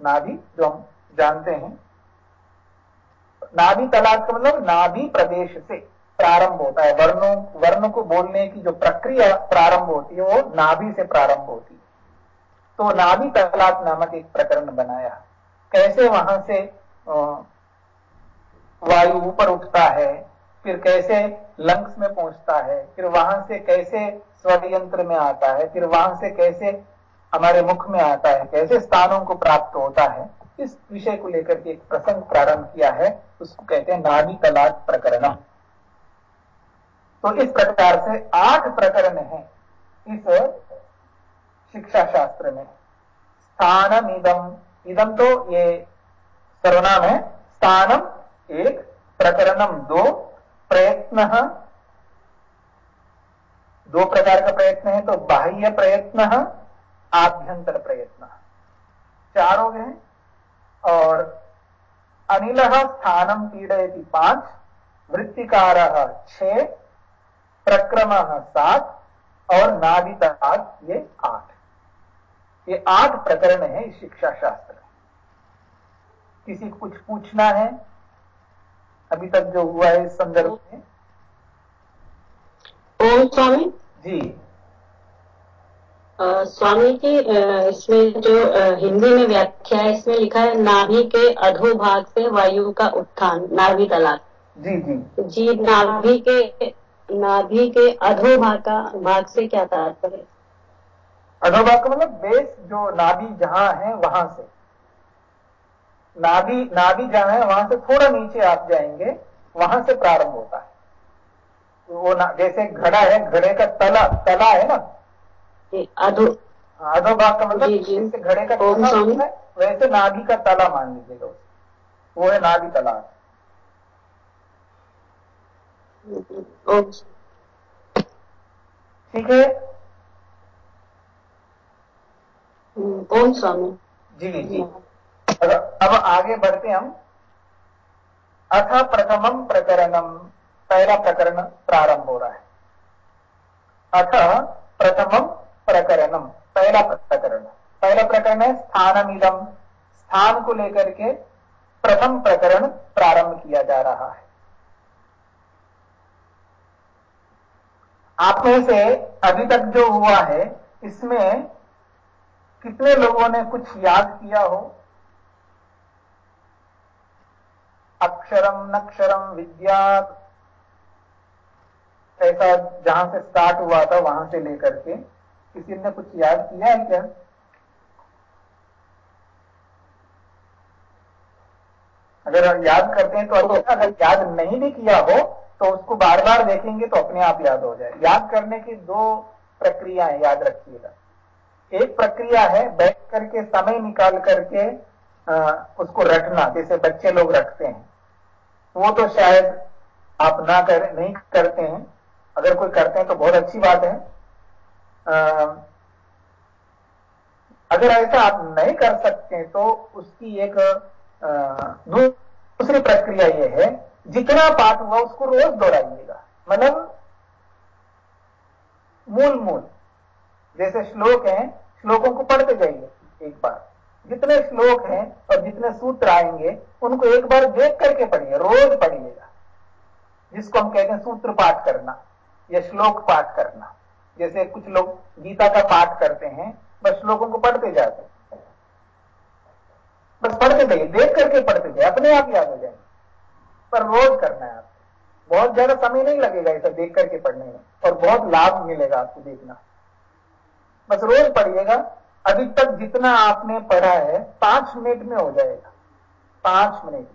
Speaker 1: नाभि जो हम जानते हैं। नाभि तलाक का मतलब नाभि प्रदेश से प्रारंभ होता है। वर्णों, वर्ण को बोलने की जो प्रक्रिया प्रारंभ होती है, वो नाभि से प्रारंभ होती है। तो नाभि तलाक नामक एक प्रकरण बनाया। कैसे वहाँ से वायु ऊपर उठता है, फिर कैसे लंग्स में पहुँचता है, फिर वहाँ से कैसे स्वर यंत्र में आता है, फिर वहाँ से कैसे हमारे मुख में आता है, कैसे स्थानों को प्राप्त होता है, इस विषय को लेकर के एक प्रसंग प्रारंभ किया है, उसको कहते हैं नाड़ी तलाक प्रकरण तो इस प्रकार से आठ प्रकरण है इस शिक्षा शास्त्र में। स्थानम इदम। इदम तो ये सर्वनाम है। स्थानम एक, प्रकरणम दो, प्रयत्न। दो प्रकार का प्रयत्न है तो बाह्य प्रयत्न। आभ्यंतर प्रयत्न। चार हो गए। और अनिल स्थानम पीड़यति पाँच वृत्तिकार छ प्रक्रम सात और नादितात ये आठ। ये आठ प्रकरण है इस शिक्षा शास्त्र में। किसी को कुछ पूछना है? अभी तक जो हुआ है इस संदर्भ में।
Speaker 3: ओम स्वामी।
Speaker 1: जी।
Speaker 3: स्वामी जी इसमें जो हिंदी में व्याख्या है इसमें लिखा है नाभि के अधोभाग से वायु का उत्थान नाभि तलाक
Speaker 1: जी जी।
Speaker 3: जी नाभि के नाभि के अधोभाग का भाग से क्या तात्पर्य
Speaker 1: अधोभाग का मतलब बेस जो नाभि जहाँ है वहाँ से। नाभि नाभि जहाँ है वहाँ से थोड़ा नीचे आप जाएँगे वहाँ से प्रारंभ होता है। वो ना जैसे घड़ा है घड़े का तला तला है ना
Speaker 3: अधो
Speaker 1: आधो भाग का मतलब जैसे घड़े का है वैसे नाभि का तला मान लीजिएगा वो है नाभि तला। ठीक है?
Speaker 3: ओम स्वामी।
Speaker 1: जी जी अब आगे बढ़ते हम। अथ प्रथमम प्रकरणम पहला प्रकरण प्रारंभ हो रहा है। अथ प्रथमम प्रकरणम पहला प्रकरण। पहला प्रकरण है स्थानमिदम स्थान को लेकर के प्रथम प्रकरण प्रारंभ किया जा रहा है। आप में से अभी तक जो हुआ है, इसमें कितने लोगों ने कुछ याद किया हो? अक्षरम नक्षरम विद्या ऐसा जहाँ से स्टार्ट हुआ था, वहाँ से लेकर के। किसी ने कुछ याद किया है क्या? अगर याद करते हैं तो अगर याद नहीं भी किया हो तो उसको बार बार देखेंगे तो अपने आप याद हो जाए। याद करने की दो प्रक्रियाएँ याद रखिएगा। एक प्रक्रिया है बैठ करके समय निकाल करके आ, उसको रटना जैसे बच्चे लोग रखते हैं। वो तो शायद आप ना कर नहीं करते हैं। अगर कोई करते हैं तो बहुत अच्छी बात है। अगर ऐसा आप नहीं कर सकते तो उसकी एक दूसरी प्रक्रिया यह है, जितना पाठ हुआ उसको रोज दोहराइएगा। मतलब मूल मूल जैसे श्लोक हैं, श्लोकों को पढ़ते जाइए एक बार। जितने श्लोक हैं और जितने सूत्र आएँगे, उनको एक बार देख करके पढ़िए, रोज पढ़िएगा। जिसको हम कहते हैं सूत्र पाठ करना या श्लोक पाठ करना। जैसे कुछ लोग गीता का पाठ करते हैं, बस लोगों को पढ़ते जाते बस पढ़ते जाइए, देख करके पढ़ते जाए अपने आप याद हो जाएँगे। पर रोज करना है आपको। बहुत ज़्यादा समय नहीं लगेगा ऐसा देख करके पढ़ने में, और बहुत लाभ मिलेगा आपको देखना। बस रोज पढ़िएगा, अभी तक जितना आपने पढ़ा है, पाँच मिनट में हो जाएगा। पाँच मिनट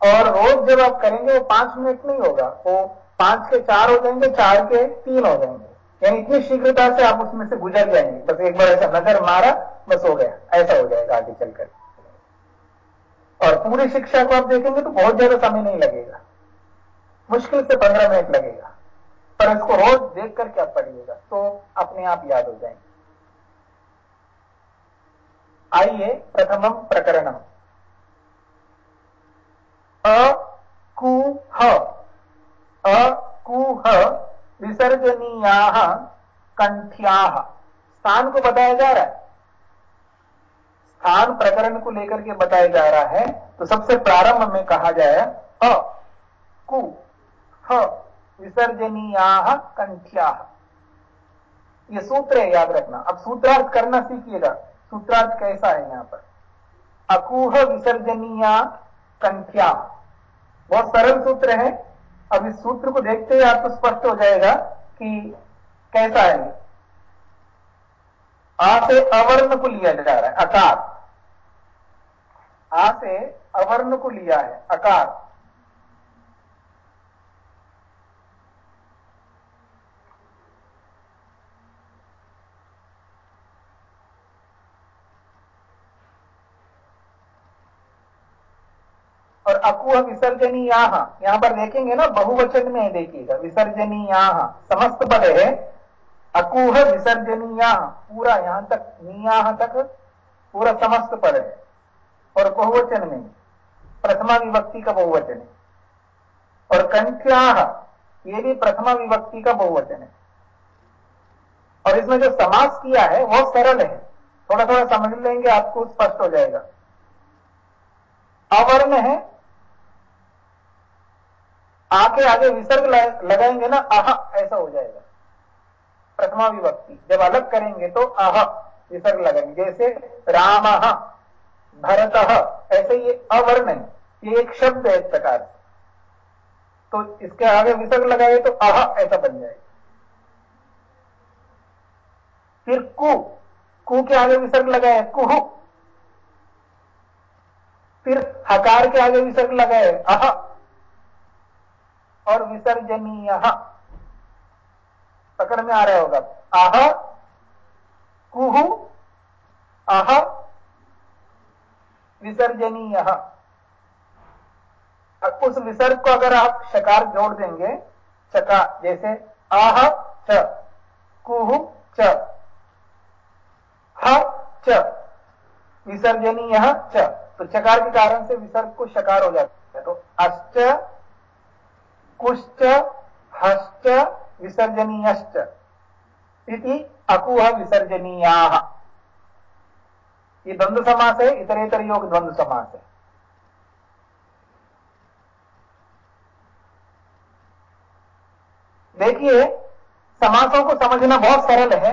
Speaker 1: और रोज जब आप करेंगे, वो पाँच मिनट नहीं होगा, वो पाँच के चार हो जाएँगे, चार के तीन हो जाएँगे। यानी इतनी शीघ्रता से आप उसमें से गुजर जाएँगे। बस एक बार ऐसा नज़र मारा, बस हो गया। ऐसा हो जाएगा आगे चलकर। और पूरी शिक्षा को आप देखेंगे तो बहुत ज़्यादा समय नहीं लगेगा। मुश्किल से पंद्रह मिनट लगेगा। पर इसको रोज देख करके आप पढ़िएगा तो अपने आप याद हो जाएँगे। आइए प्रथमम प्रकरणम। अकुह अकुह विसर्जनीया कंठ्या। स्थान को बताया जा रहा है। स्थान प्रकरण को लेकर के बताया जा रहा है। तो सबसे प्रारंभ में कहा जाए अ कु ह विसर्जनीया कंठ्या। ये सूत्र है, याद रखना। अब सूत्रार्थ करना सीखिएगा। सूत्रार्थ कैसा है यहाँ पर? अकूह विसर्जनीया कंठ्या। बहुत सरल सूत्र है। अब इस सूत्र को देखते ही आपको स्पष्ट हो जाएगा कि कैसा है। आ से अवर्ण को लिया जा रहा है, अकार। आ से अवर्ण को लिया है, अकार और विसर्जनी यहाँ पर देखेंगे ना, बहुवचन में देखिएगा। विसर्जनी समस्त पद है। अकुह विसर्जनी पूरा यहाँ तक नियाह तक, पूरा समस्त पद है। और बहुवचन में, प्रथमा विभक्ति का बहुवचन है। और कंठ्याह ये भी प्रथमा विभक्ति का बहुवचन है। और इसमें जो समास किया है, वो सरल है। थोड़ा थोड़ा समझ लेंगे, आपको स्पष्ट हो जाएगा। अवर्ण है आके आगे विसर्ग लगाएँगे ना अह ऐसा हो जाएगा। प्रथमा विभक्ति, जब अलग करेंगे तो अह विसर्ग लगाएँगे। जैसे राम भरत, ऐसे ये अवर्ण है ये एक शब्द है इस प्रकार से। तो इसके आगे विसर्ग लगाए तो अह ऐसा बन जाएगा। फिर कु कु के आगे विसर्ग लगाए, कुह। फिर हकार के आगे विसर्ग लगाए अह और विसर्जनीय। पकड़ में आ रहा होगा। आह कुहु, अह, विसर्जनीय। उस विसर्ग को अगर आप शकार जोड़ देंगे, चका, जैसे आह च, कुहु, च, ह, च, विसर्जनीय, च। तो चकार के कारण से विसर्ग को शकार हो जाता है। तो अश्च कुश्च हश्च विसर्जनीयश्च इति अकुह विसर्जनीया। ये द्वंद्व समास है, इतरेतर योग द्वंद्व समास है। देखिए, समासों को समझना बहुत सरल है।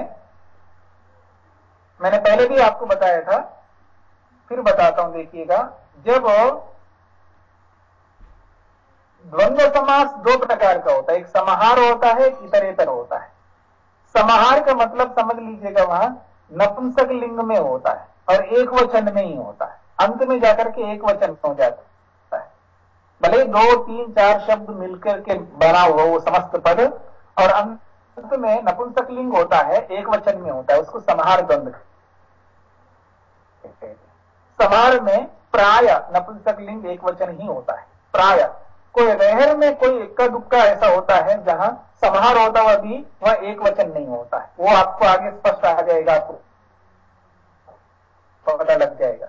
Speaker 1: मैंने पहले भी आपको बताया था, फिर बताता हूँ, देखिएगा। जब द्वंद्व समास दो प्रकार का होता है। एक समाहार होता है, एक इतरेतर होता है। समाहार का मतलब समझ लीजिएगा वहाँ, नपुंसक लिंग में होता है और एक वचन में ही होता है। अंत में जाकर के एक वचन हो जाता है। भले दो, तीन, चार शब्द मिलकर के बना हुआ वो समस्त पद, और अंत में नपुंसक लिंग होता है, एक वचन में होता है, उसको समाहार द्वंद समाहार में प्राय नपुंसक लिंग एक वचन ही होता है। प्राय। कोई रहर में कोई इक्का दुक्का ऐसा होता है जहाँ समाहार होता हुआ भी वह एक वचन नहीं होता है। वो आपको आगे स्पष्ट आ जाएगा आपको। पता लग जाएगा।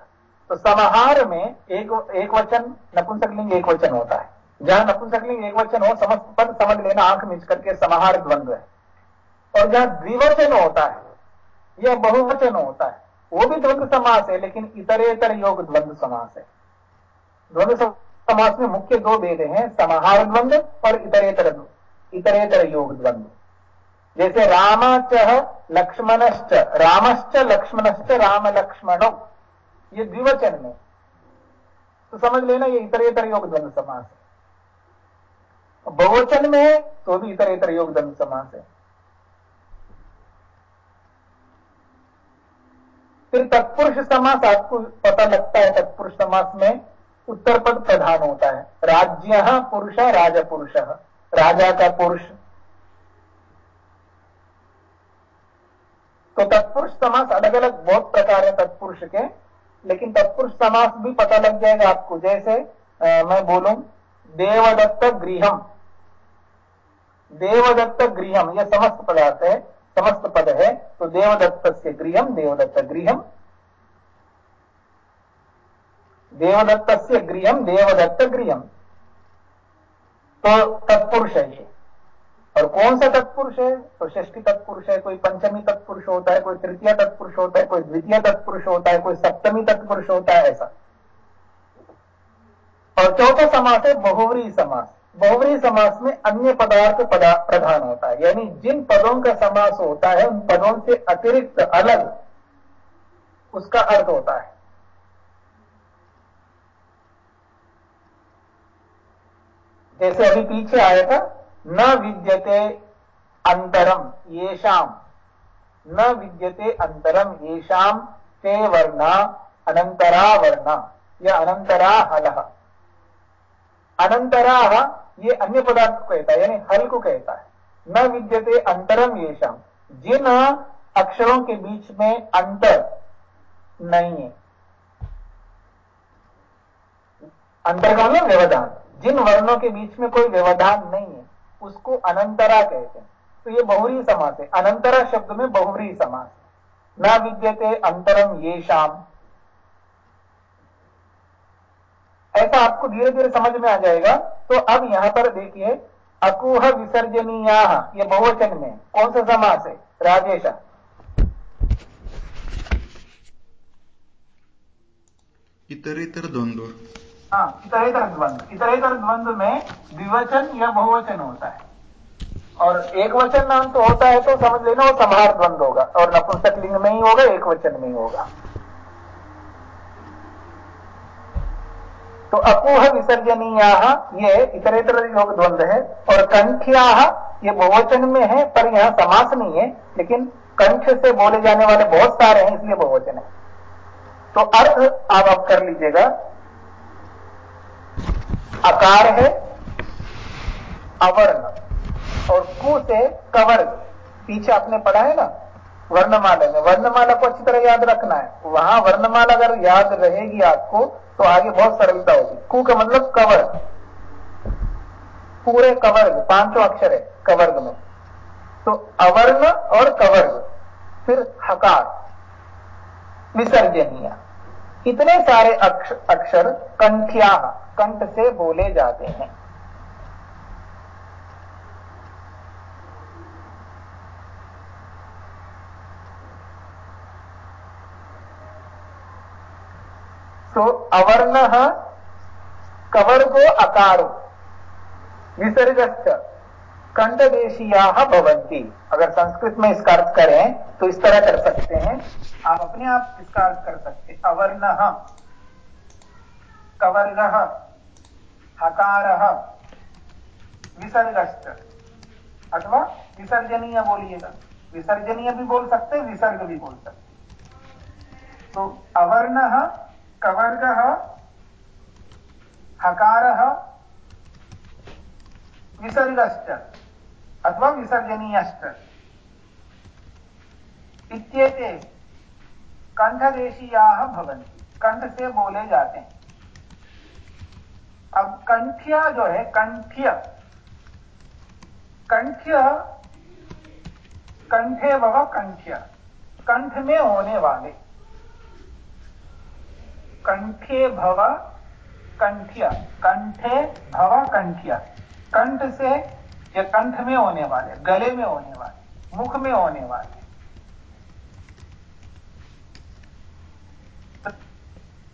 Speaker 1: तो समाहार में एक एक वचन नपुंसक लिंग एक वचन होता है। जहाँ नपुंसक लिंग एक वचन हो, समस्त पद समझ लेना, आँख मिच करके समाहार द्वंद्व है। और जहाँ द्विवचन होता है, यह बहुवचन होता है, वो भी द्वंद्व समास है, लेकिन इतरेतर योग द्वंद्व समास है। द्वंद्व में मुख्य दो भेद हैं, समाहार द्वंद्व और इतरेतर इतरेतर योग द्वंद्व। जैसे रामाच लक्ष्मणश्च, रामश्च लक्ष्मणश्च राम लक्ष्मण, ये द्विवचन में। तो समझ लेना ये इतरेतर योग द्वंद्व समास है। बहुवचन में है तो भी इतरेतर योग द्वंद्व समास है। फिर तत्पुरुष समास, आपको पता लगता है तत्पुरुष समास में उत्तर पद प्रधान होता है। राज्य पुरुष राजा पुरुष राजा का पुरुष। तो तत्पुरुष समास अलग अलग बहुत प्रकार है तत्पुरुष के लेकिन तत्पुरुष समास भी पता लग जाएगा आपको। जैसे आ, मैं बोलूँ देवदत्त गृहम। देवदत्त गृहम यह समस्त पदार्थ है समस्त पद है तो देवदत्त से गृहम देवदत्त गृहम। देवदत्त से गृहम देवदत्त गृहम तो तत्पुरुष है ये। और कौन सा तत्पुरुष है? तो षष्ठी तत्पुरुष है, कोई पंचमी तत्पुरुष होता है, कोई तृतीय तत्पुरुष होता है, कोई द्वितीय तत्पुरुष होता है, कोई सप्तमी तत्पुरुष होता है, ऐसा। और चौथा समास है बहुवरी समास। बहुवरी समास में अन्य पदार्थ पदा, प्रधान होता है। यानी जिन पदों का समास होता है, उन पदों से अतिरिक्त अलग उसका अर्थ होता है। जैसे अभी पीछे आया था, न विद्यते अंतरम ये शाम न विद्यते अंतरम ये शाम ते वर्णा, अनंतरा वर्णा, या अनंतरा हल। अनंतरा ये अन्य पदार्थ को कहता है, यानी हल को कहता है। न विद्यते अंतरम ये शाम जिन अक्षरों के बीच में अंतर नहीं है। अंतर का मतलब व्यवधान। जिन वर्णों के बीच में कोई व्यवधान नहीं है, उसको अनंतरा कहते हैं। तो ये बहुरी समास है। अनंतरा शब्द में बहुरी समास न विद्यते अंतरम ये शाम। ऐसा आपको धीरे धीरे समझ में आ जाएगा। तो अब यहाँ पर देखिए, अकुह विसर्जनीया, ये बहुवचन में कौन सा समास है? राजेश।
Speaker 4: इतरेतर द्वंद्व।
Speaker 1: हाँ इतरेतर द्वंद्व इतरेतर द्वंद्व में द्विवचन या बहुवचन होता है। और एक वचन नाम तो होता है तो समझ लेना वो समाहार द्वंद्व होगा। और नपुंसक लिंग में ही होगा एक वचन में ही होगा। तो अकुह विसर्जनीया, ये इतरेतर योग द्वंद्व है। और कंठिया, ये बहुवचन में है, पर यहाँ समास नहीं है। लेकिन कंठ से बोले जाने वाले बहुत सारे हैं, इसलिए बहुवचन है। तो अर्थ आप अब कर लीजिएगा। अकार है, अवर्ण और कु से कवर्ग। पीछे आपने पढ़ा है ना, वर्णमाला में। वर्णमाला को अच्छी तरह याद रखना है। वहाँ वर्णमाला अगर याद रहेगी आपको तो आगे बहुत सरलता होगी। कु का मतलब कवर्ग। पूरे कवर्ग, पाँचों अक्षर है कवर्ग में। तो अवर्ण और कवर्ग, फिर हकार, विसर्जनीय। इतने सारे अक्षर कंठिया कंठ से बोले जाते हैं। तो अवर्ण कवर्गो अकारो, विसर्गश्च कंठदेशीया भवंती अगर संस्कृत में इसका अर्थ करें तो इस तरह कर सकते हैं। आप अपने आप इसका अर्थ कर सकते अवर्ण कवर्ग हकार, विसर्गश्च। अथवा विसर्जनीय बोलिएगा। विसर्जनीय भी बोल सकते, विसर्ग भी बोल सकते। तो अवर्ण, कवर्ग, हकार, विसर्गश्च अथवा विसर्जनीयश्च। इत्येते भवन्ति। कंठ से बोले जाते हैं। अब कंठ्य जो है कंठ्य कंठ्य कंठे वह कंठ्य कंठ में होने वाले। कंठे भव कंठ्य कंठे भव कंठ्य कंठ से या कंठ में होने वाले, गले में होने वाले, मुख में होने वाले।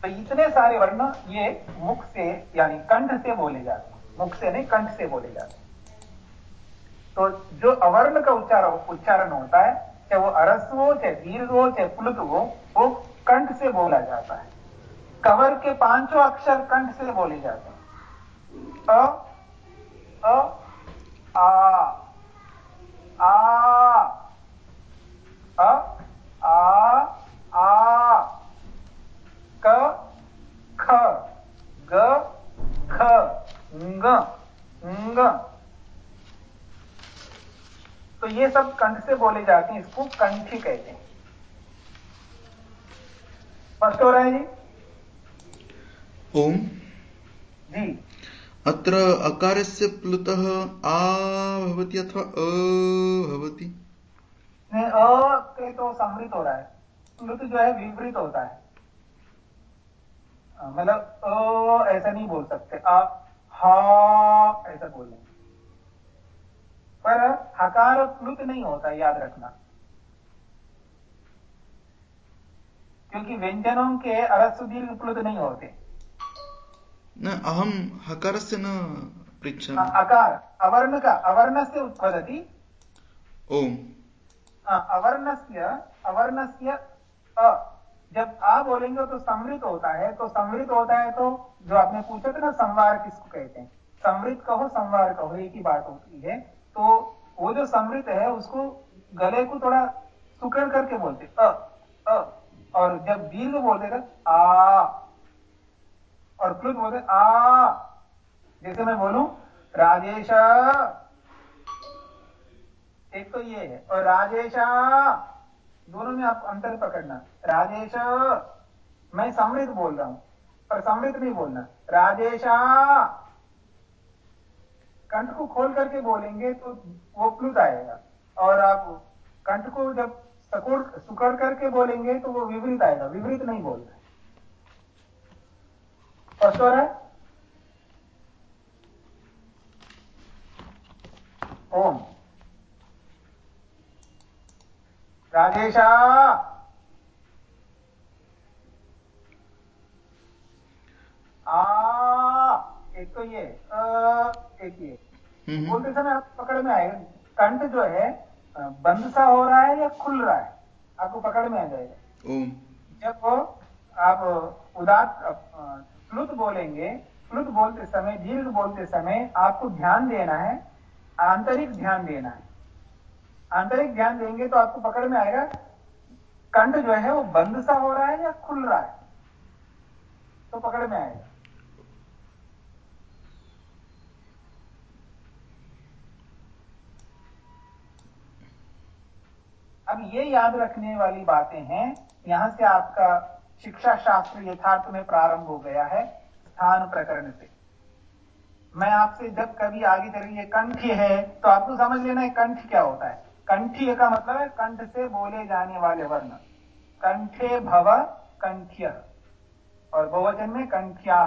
Speaker 1: तो इतने सारे वर्ण ये मुख से, यानी कंठ से बोले जाते हैं। मुख से नहीं, कंठ से बोले जाते हैं। तो जो अवर्ण का उच्चारण उच्चारण होता है, चाहे वो अरस हो, चाहे दीर्घ हो, चाहे प्लुत हो, वो कंठ से बोला जाता है। कवर के पाँचों अक्षर कंठ से बोले जाते हैं। अ अ, आ आ आ आ क ख ग ख ङ ङ। तो ये सब कंठ से बोले जाते हैं इसको कंठी कहते हैं। स्पष्ट हो रहा है जी?
Speaker 4: ओम।
Speaker 1: जी।
Speaker 4: अत्र अकारस्य प्लुतः आ भवति अथवा अ भवति।
Speaker 1: नहीं अ तो समृत हो रहा है। प्लुत जो है विपरीत होता है। मतलब अ ऐसा नहीं बोल सकते। आ हा ऐसा बोलेंगे पर हकार प्लुत नहीं होता याद रखना। क्योंकि व्यंजनों के अरस दीर्घ प्लुत नहीं होते।
Speaker 4: न हकार से न पृच्छामि।
Speaker 1: अकार अवर्ण का अवर्ण से उत्पदति
Speaker 4: ओम।
Speaker 1: अवर्ण से अवर्ण अ। जब आ बोलेंगे तो समृत होता है तो समृत होता है तो जो आपने पूछा था ना, संवार किसको कहते हैं? समृत कहो, संवार कहो, एक ही बात होती है। तो वो जो समृत है, उसको गले को थोड़ा सुकड़ करके बोलते अ अ, और जब दीर्घ बोलते थे आ, और प्लुत बोलते आ, जैसे मैं बोलू, राजेश। एक तो ये है, और राजेश। दोनों में आप अंतर पकड़ना। राजेश, मैं समृद्ध बोल रहा हूँ, पर समृद्ध नहीं बोलना। राजेश, कंठ को खोल करके बोलेंगे तो वो प्लुत आएगा और आप कंठ को जब सकोड़ सुकड़ करके बोलेंगे तो वो विपरीत आएगा। विपरीत नहीं बोलना स्पष्ट हो। रहा है? ओम। राजेशा। आ एक तो ये आ, एक ये।
Speaker 4: हम्म।
Speaker 1: बोलते समय आप पकड़ में आएगा। कंठ जो है बंद सा हो रहा है या खुल रहा है? आपको पकड़ में आ जाएगा। जब आप उदात प्लुत बोलेंगे प्लुत बोलते समय दीर्घ बोलते समय आपको ध्यान देना है आंतरिक ध्यान देना है। आंतरिक ज्ञान देंगे तो आपको पकड़ में आएगा, कंड जो है वो बंद सा हो रहा है या खुल रहा है? तो पकड़ में आएगा। अब ये याद रखने वाली बातें हैं, यहाँ से आपका शिक्षा शास्त्र यथार्थ में प्रारंभ हो गया है, स्थान प्रकरण से। मैं आपसे जब कभी आगे चलेंगे, कंठ है तो आपको समझ लेना है कंठ क्या होता है। कंठीय का मतलब है कंठ से बोले जाने वाले वर्ण। कंठे भव कंठ्य। और बहुवचन में कंठ्या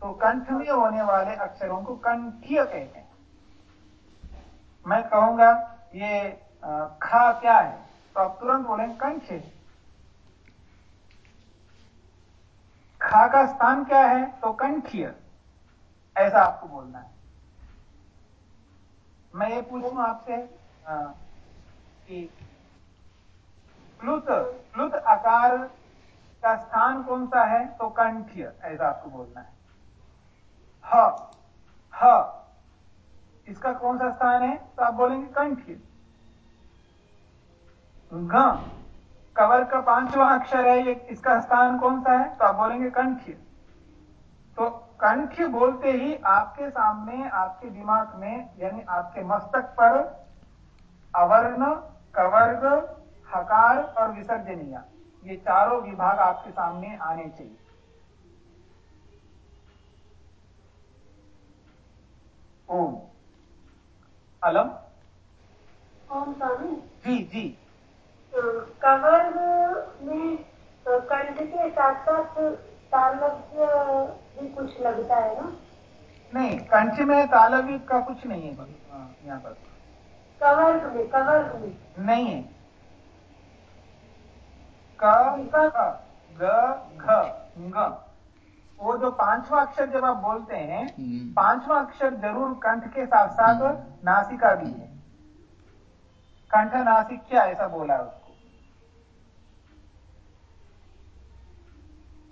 Speaker 1: तो कंठ में होने वाले अक्षरों को कंठीय कहते हैं। मैं कहूँगा, ये खा क्या है? तो आप तुरंत बोलेंगे कंठ। खा का स्थान क्या है? तो कंठीय। ऐसा आपको बोलना है। मैं ये पूछूँ आपसे कि प्लुत प्लुत आकार का स्थान कौन सा है? तो कंठ्य, ऐसा आपको बोलना है। ह ह, इसका कौन सा स्थान है? तो आप बोलेंगे कंठ्य। ग कवर का पांचवा अक्षर है, ये इसका स्थान कौन सा है? तो आप बोलेंगे कंठ्य। तो कंठ बोलते ही आपके सामने आपके दिमाग में यानी आपके मस्तक पर अवर्ण कवर्ग हकार और विसर्जनिया ये चारों विभाग आपके सामने आने चाहिए। ओम। अलम?
Speaker 5: ओम स्वामी।
Speaker 1: जी जी।
Speaker 5: कवर्ग में कंठ के साथ साथ तालव्य भी कुछ लगता है ना?
Speaker 1: नहीं कंठ में तालव्य का कुछ नहीं है। हाँ, यहाँ पर।
Speaker 5: कवर्ग में कवर्ग में
Speaker 1: नहीं है। क ग घ वो जो पांचवा अक्षर जब आप बोलते हैं
Speaker 4: हम्म।
Speaker 1: पांचवा अक्षर ज़रूर कंठ के साथ साथ नासिका भी है। कंठ नासिक क्या ऐसा बोला उसको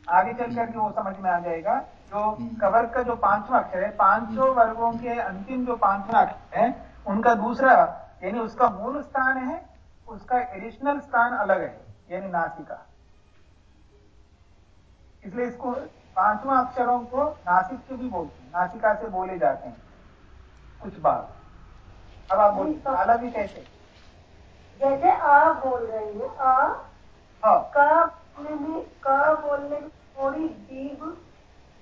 Speaker 1: आगे चल करके वो समझ में आ जाएगा? जो कवर का जो पांचवा अक्षर है पाँचों वर्गों के अंतिम जो पांचवा अक्षर है उनका दूसरा यानी उसका मूल स्थान है उसका एडिशनल स्थान अलग है यानी नासिका। इसलिए इसको पांचवा अक्षरों को नासिक भी बोलते हैं नासिका से बोले जाते हैं कुछ बात अब आप बोलिए अलग ही। कैसे
Speaker 5: जैसे आ बोल रहे हैं आ
Speaker 1: हाँ।
Speaker 5: का का बोलने थोड़ी जीभ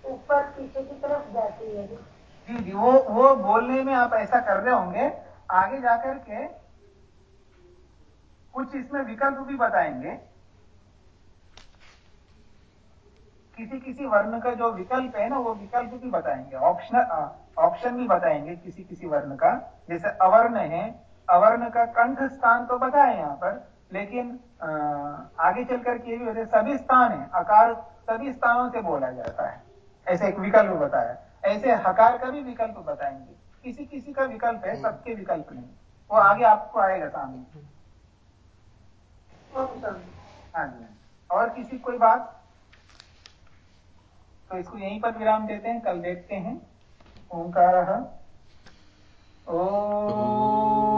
Speaker 5: ऊपर पीछे की तरफ़ जाती है
Speaker 1: जी। जी वो वो बोलने में आप ऐसा कर रहे होंगे, आगे जाकर के कुछ इसमें विकल्प भी बताएँगे। किसी किसी वर्ण का जो विकल्प है ना, वो विकल्प भी बताएँगे। ऑप्शन ऑप्शन भी बताएँगे किसी किसी वर्ण का। जैसे अवर्ण है, अवर्ण का कंठ स्थान तो बताए यहाँ पर। लेकिन आ, आगे चल करके भी होते सभी स्थान है अकार सभी स्थानों से बोला जाता है। ऐसे एक विकल्प बताया। ऐसे हकार का भी विकल्प बताएँगे। किसी किसी का विकल्प है सबके विकल्प नहीं। वो आगे आपको आएगा सामने। हाँ जी। और किसी कोई बात? तो इसको यहीं पर विराम देते हैं। कल देखते हैं। ओंकार ओ